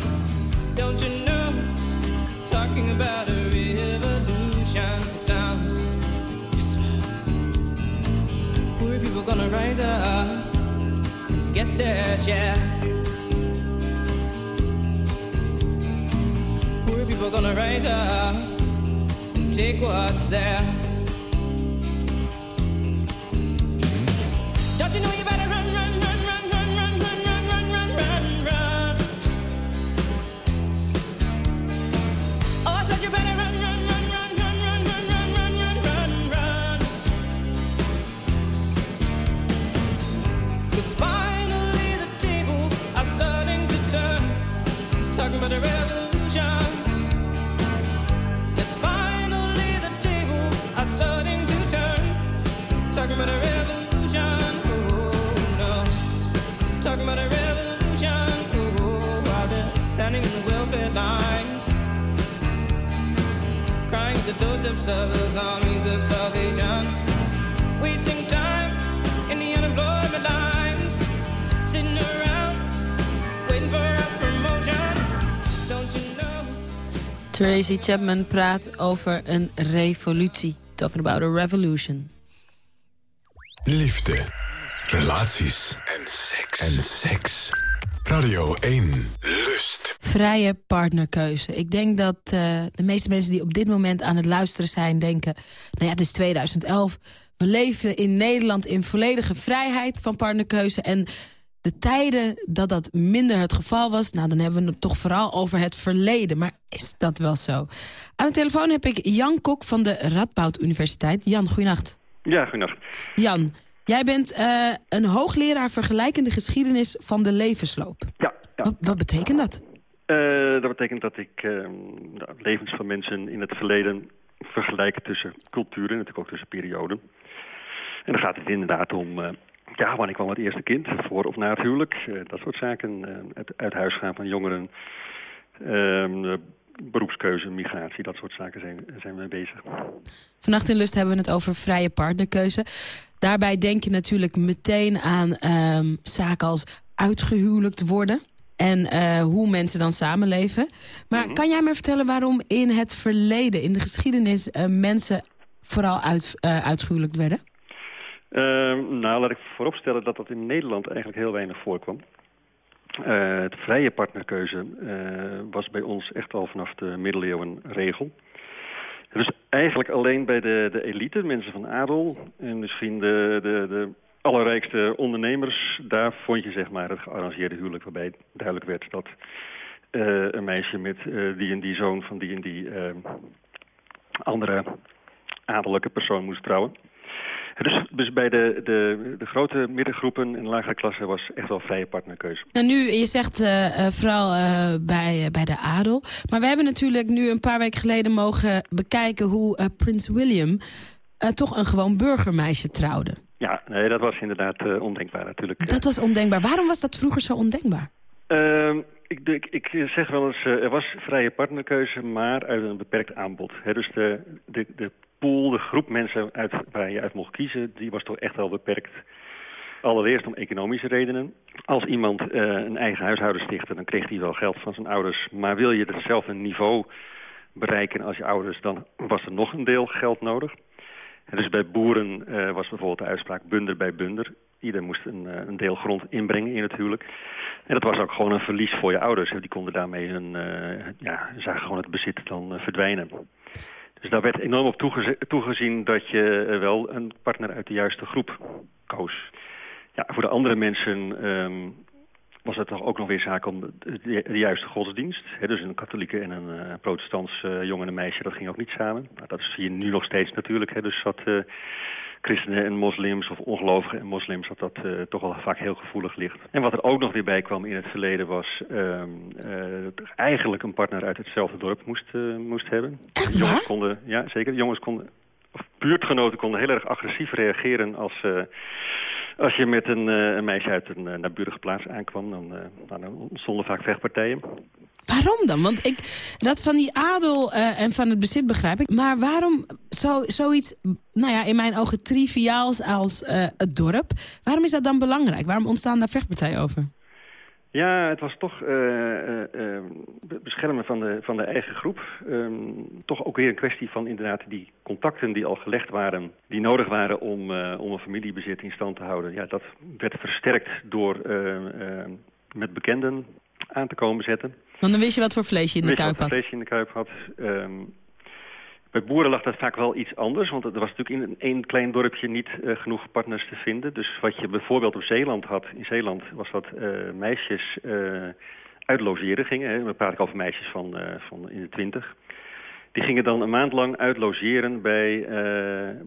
Don't you know? Talking about a revolution. It sounds just poor people gonna rise up and get their share. Poor people gonna rise up take what's theirs. Don't you know you better Crying at the doorsteps of those armies of salvation. Wasting time in the unemployment lines. Sitting around waiting for a promotion. Don't you know? Tracy Chapman praat over een revolutie. Talking about a revolution. Liefde, relaties en seks. En seks. Radio 1. Vrije partnerkeuze. Ik denk dat eh, de meeste mensen die op dit moment aan het luisteren zijn... denken, nou ja, het is 2011. We leven in Nederland in volledige vrijheid van partnerkeuze. En de tijden dat dat minder het geval was... nou, dan hebben we het toch vooral over het verleden. Maar is dat wel zo? Aan de telefoon heb ik Jan Kok van de Radboud Universiteit. Jan, goeienacht. Ja, goedenacht. Jan, jij bent eh, een hoogleraar vergelijkende geschiedenis van de levensloop. Ja. ja. Wat, wat betekent dat? Eh, dat betekent dat ik eh, de levens van mensen in het verleden vergelijk tussen culturen, natuurlijk ook tussen perioden. En dan gaat het inderdaad om eh, ja, wanneer kwam het eerste kind? Voor of na het huwelijk? eh, dat soort zaken. eh, uit, huis gaan van jongeren. Ehm, eh, beroepskeuze, migratie, dat soort zaken zijn, zijn we bezig. Vannacht in Lust hebben we het over vrije partnerkeuze. Daarbij denk je natuurlijk meteen aan ehm, zaken als uitgehuwelijkt worden... en eh, hoe mensen dan samenleven. Maar kan jij me vertellen waarom in het verleden, in de geschiedenis... eh, mensen vooral uit, eh, uitgehuwelijkt werden? Ehm, nou, laat ik vooropstellen dat dat in Nederland eigenlijk heel weinig voorkwam. Het vrije partnerkeuze was bij ons echt al vanaf de middeleeuwen regel. Dus eigenlijk alleen bij de, de elite, mensen van adel en misschien de, de, de allerrijkste ondernemers, daar vond je zeg maar het gearrangeerde huwelijk waarbij duidelijk werd dat eh, een meisje met eh, die en die zoon van die en die eh, andere adellijke persoon moest trouwen. Dus, dus bij de, de, de grote middengroepen en lagere klassen was echt wel vrije partnerkeuze. Nou, nu, je zegt vooral bij, bij de adel. Maar we hebben natuurlijk nu een paar weken geleden mogen bekijken... hoe prins William toch een gewoon burgermeisje trouwde. Ja, nee, dat was inderdaad eh, ondenkbaar natuurlijk. Dat was ondenkbaar. Waarom was dat vroeger zo ondenkbaar? Ehm, ik, ik, ik zeg wel eens, eh, er was vrije partnerkeuze, maar uit een beperkt aanbod. Hè, dus de, de, de pool, de groep mensen uit, waar je uit mocht kiezen, die was toch echt wel beperkt. Allereerst om economische redenen. Als iemand eh, een eigen huishouden stichtte, dan kreeg hij wel geld van zijn ouders. Maar wil je hetzelfde niveau bereiken als je ouders, dan was er nog een deel geld nodig. Dus bij boeren eh, was bijvoorbeeld de uitspraak bunder bij bunder. Ieder moest een, eh, een deel grond inbrengen in het huwelijk. En dat was ook gewoon een verlies voor je ouders. Die konden daarmee hun, eh, ja, zagen gewoon het bezit dan verdwijnen. Dus daar werd enorm op toegezien dat je wel een partner uit de juiste groep koos. Ja, voor de andere mensen ehm, was het toch ook nog weer zaak om de, de- de juiste godsdienst. Hè, dus een katholieke en een eh, protestants eh, jongen en een meisje, dat ging ook niet samen. Nou, dat zie je nu nog steeds natuurlijk. Hè, dus dat eh, christenen en moslims of ongelovigen en moslims... dat dat toch wel vaak heel gevoelig ligt. En wat er ook nog weer bij kwam in het verleden was... ehm, eh, dat eigenlijk een partner uit hetzelfde dorp moest, moest hebben. Echt Jongens konden, ja, zeker. Jongens konden, of buurtgenoten konden heel erg agressief reageren als... eh, als je met een, eh, een meisje uit een uh, naburige plaats aankwam, dan, uh, nou, dan ontstonden vaak vechtpartijen. Waarom dan? Want ik, dat van die adel en van het bezit begrijp ik. Maar waarom zo, zoiets, nou ja, in mijn ogen triviaals als het dorp... waarom is dat dan belangrijk? Waarom ontstaan daar vechtpartijen over? Ja, het was toch uh, uh, beschermen van de, van de eigen groep. Um, toch ook weer een kwestie van inderdaad die contacten die al gelegd waren... die nodig waren om, uh, om een familiebezit in stand te houden. Ja, dat werd versterkt door met bekenden aan te komen zetten. Want dan wist je wat voor vlees je in de kuip wat had. vlees je in de kuip had. Um, boeren lag dat vaak wel iets anders, want er was natuurlijk in één klein dorpje niet uh, genoeg partners te vinden. Dus wat je bijvoorbeeld op Zeeland had, in Zeeland was dat uh, meisjes uh, uit logeren gingen. Hè. Praat ik over meisjes van, van in de twintig. Die gingen dan een maand lang uit logeren bij,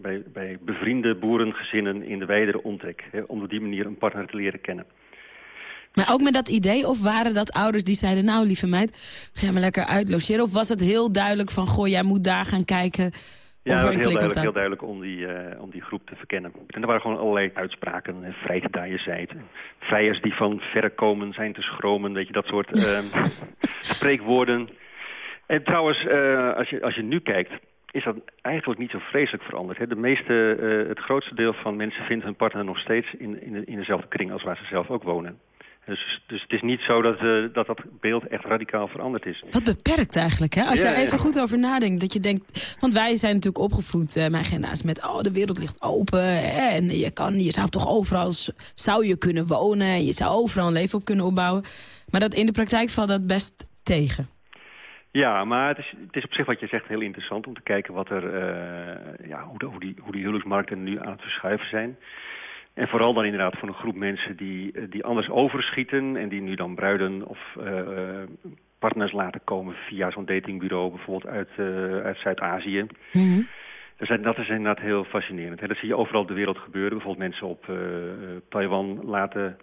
bij, bij bevriende boerengezinnen in de wijdere omtrek. Hè, om op die manier een partner te leren kennen. Maar ook met dat idee, of waren dat ouders die zeiden... nou, lieve meid, ga maar lekker uitlogeren? Of was het heel duidelijk van, goh, jij moet daar gaan kijken... Ja, er was heel duidelijk, heel duidelijk om die, uh, om die groep te verkennen. En er waren gewoon allerlei uitspraken. Vrij daar je zijt. Vrijers die van verre komen zijn te schromen. Weet je, dat soort uh, spreekwoorden. En trouwens, uh, als, je, als je nu kijkt is dat eigenlijk niet zo vreselijk veranderd. Hè? De meeste, uh, het grootste deel van mensen vindt hun partner nog steeds in, in, de, in dezelfde kring als waar ze zelf ook wonen. Dus, dus het is niet zo dat, uh, dat dat beeld echt radicaal veranderd is. Wat beperkt eigenlijk, hè? Als Ja, je er even ja. goed over nadenkt. Dat je denkt, want wij zijn natuurlijk opgevoed, uh, mijn generatie, met... oh, de wereld ligt open en je, kan, je zou toch overal zou je kunnen wonen. Je zou overal een leven op kunnen opbouwen. Maar dat in de praktijk valt dat best tegen. Ja, maar het is, het is op zich wat je zegt heel interessant om te kijken wat er, uh, ja, hoe, de, hoe, die, hoe die huwelijksmarkten nu aan het verschuiven zijn. En vooral dan inderdaad voor een groep mensen die, die anders overschieten en die nu dan bruiden of uh, partners laten komen via zo'n datingbureau, bijvoorbeeld uit, uh, uit Zuid-Azië. Mm -hmm. dus dat is inderdaad heel fascinerend. Dat zie je overal op de wereld gebeuren. Bijvoorbeeld mensen op uh, Taiwan laten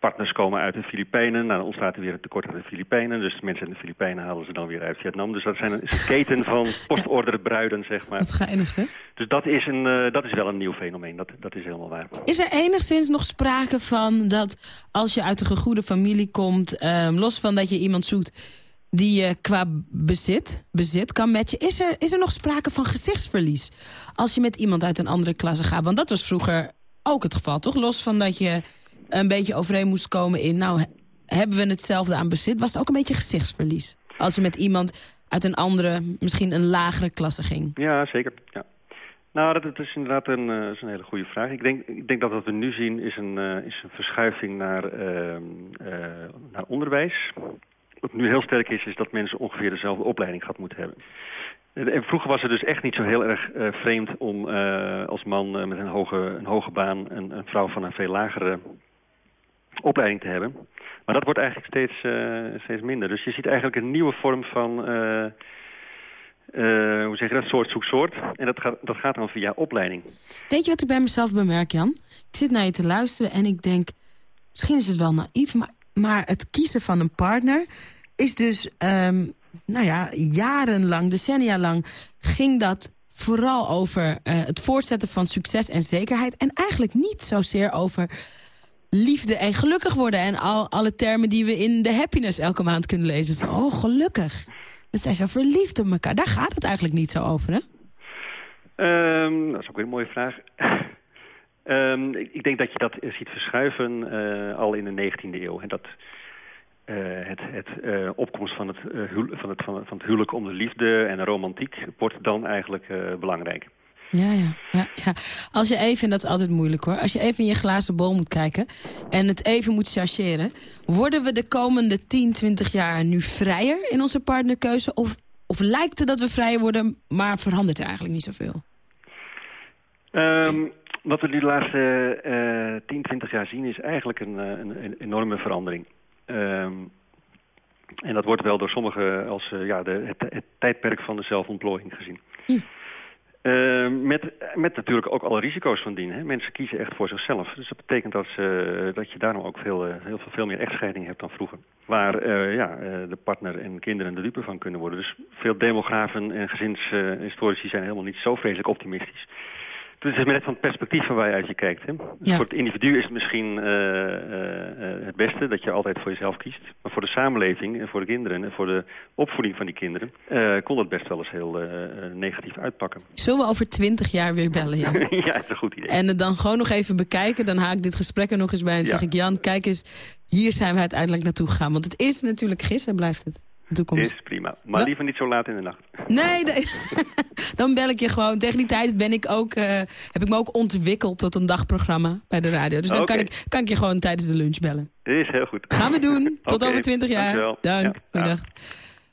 partners komen uit de Filipijnen. Nou, dan ontstaat er weer een tekort aan de Filipijnen. Dus mensen in de Filipijnen halen ze dan weer uit Vietnam. Dus dat zijn een, is een keten van postorderbruiden, zeg maar. Wat geinig, hè? Dus dat is, een, eh, dat is wel een nieuw fenomeen. Dat, dat is helemaal waar. Is er enigszins nog sprake van dat als je uit een gegoede familie komt... ehm, los van dat je iemand zoekt die je qua bezit, bezit kan matchen... Is er, is er nog sprake van gezichtsverlies als je met iemand uit een andere klasse gaat? Want dat was vroeger ook het geval, toch? Los van dat je een beetje overeen moest komen in... nou, he- hebben we hetzelfde aan bezit? Was het ook een beetje gezichtsverlies? Als je met iemand uit een andere, misschien een lagere klasse ging. Ja, zeker. Ja. Nou, dat, is inderdaad een, eh, is een hele goede vraag. Ik denk, ik denk dat wat we nu zien is een, eh, is een verschuiving naar, ehm, eh, naar onderwijs. Wat nu heel sterk is, is dat mensen ongeveer dezelfde opleiding gehad moeten hebben. En vroeger was het dus echt niet zo heel erg vreemd om als man met een hoge, een hoge baan een vrouw van een veel lagere opleiding te hebben. Maar dat wordt eigenlijk steeds, eh, steeds minder. Dus je ziet eigenlijk een nieuwe vorm van, eh, eh, hoe zeg je dat, soort zoek soort. En dat gaat, dat gaat dan via opleiding. Weet je wat ik bij mezelf bemerk, Jan? Ik zit naar je te luisteren en ik denk... misschien is het wel naïef, maar, maar het kiezen van een partner... is dus, ehm, nou ja, jarenlang, decennia lang... ging dat vooral over het voortzetten van succes en zekerheid... en eigenlijk niet zozeer over liefde en gelukkig worden... en al, alle termen die we in de happiness elke maand kunnen lezen. Van, oh, gelukkig. We zijn zo verliefd op elkaar. Daar gaat het eigenlijk niet zo over, hè? Ehm, dat is ook weer een mooie vraag. Ehm, ik, denk dat je dat eh, ziet verschuiven eh, al in de 19e eeuw. En dat eh, het, het opkomst van het, van, van, het- huwelijk om de liefde en de romantiek wordt dan eigenlijk belangrijk. Ja, ja, ja, ja. Als je even, en dat is altijd moeilijk hoor... als je even in je glazen bol moet kijken... en het even moet chargeren... worden we de komende 10, 20 jaar nu vrijer in onze partnerkeuze? Of, of lijkt het dat we vrijer worden, maar verandert er eigenlijk niet zoveel? Ehm, wat we nu de laatste eh 10, 20 jaar zien is eigenlijk een, eh, een, een enorme verandering. Ehm, en dat wordt wel door sommigen als eh, ja, de, het, het tijdperk van de zelfontplooiing gezien. Ehm, met, met natuurlijk ook alle risico's van dien. Hè. Mensen kiezen echt voor zichzelf. Dus dat betekent dat, ze, dat je daarom ook veel, eh, heel veel, veel meer echtscheiding hebt dan vroeger. Waar eh, ja, eh, de partner en kinderen de dupe van kunnen worden. Dus veel demografen en gezinshistorici zijn helemaal niet zo vreselijk optimistisch. Dus het is net van het perspectief van waaruit je kijkt. Hè. Dus Ja. Voor het individu is het misschien eh, eh, eh, het beste dat je altijd voor jezelf kiest. Maar voor de samenleving en voor de kinderen en voor de opvoeding van die kinderen... kon dat best wel eens heel negatief uitpakken. Zullen we over 20 jaar weer bellen, Jan? ja, het is een goed idee. En het dan gewoon nog even bekijken. Dan haak ik dit gesprek er nog eens bij en Ja. zeg ik... Jan, kijk eens, hier zijn we uiteindelijk naartoe gegaan. Want het is natuurlijk gis en blijft het. De toekomst. Is prima. Maar liever niet zo laat in de nacht. Nee, nee. dan bel ik je gewoon. Tegen die tijd ben ik ook, eh, heb ik me ook ontwikkeld tot een dagprogramma bij de radio. Dus dan kan, ik, kan ik je gewoon tijdens de lunch bellen. Is heel goed. Gaan we doen. Tot over 20 jaar. dankjewel. Dank. Ja, Goeiedag.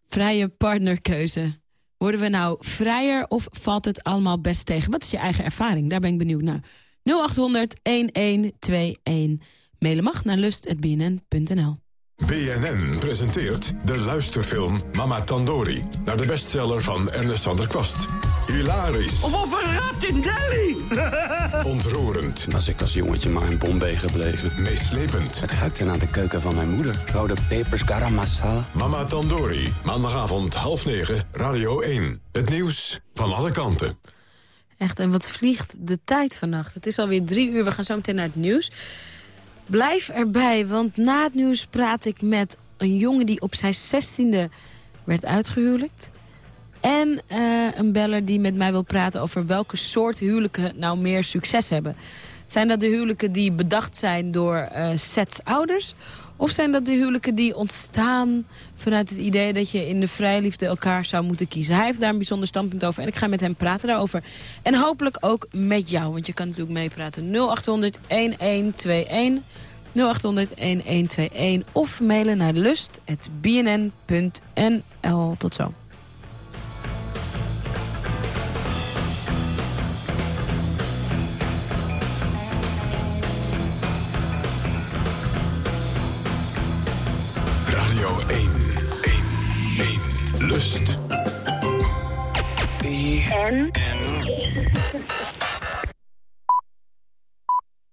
Vrije partnerkeuze. Worden we nou vrijer of valt het allemaal best tegen? Wat is je eigen ervaring? Daar ben ik benieuwd naar. 0800 1121. Mailen mag naar lust.bnn.nl. BNN presenteert de luisterfilm Mama Tandori... naar de bestseller van Ernest van der Kwast. Hilarisch. Of een in Delhi! Ontroerend. Was ik als jongetje maar in Bombay gebleven. Meeslepend. Het ruikte naar de keuken van mijn moeder. Rode pepers, garam masala. Mama Tandori, maandagavond half negen, Radio 1. Het nieuws van alle kanten. Echt, en wat vliegt de tijd vannacht. Het is alweer drie uur, we gaan zo meteen naar het nieuws. Blijf erbij, want na het nieuws praat ik met een jongen... die op zijn zestiende werd uitgehuwelijkt. En eh, een beller die met mij wil praten over welke soort huwelijken nou meer succes hebben. Zijn dat de huwelijken die bedacht zijn door eh sets ouders? Of zijn dat de huwelijken die ontstaan vanuit het idee dat je in de vrijliefde elkaar zou moeten kiezen? Hij heeft daar een bijzonder standpunt over en ik ga met hem praten daarover. En hopelijk ook met jou, want je kan natuurlijk meepraten. 0800 1121 0800 1121 of mailen naar lust.bnn.nl. Tot zo. 1. Lust. En?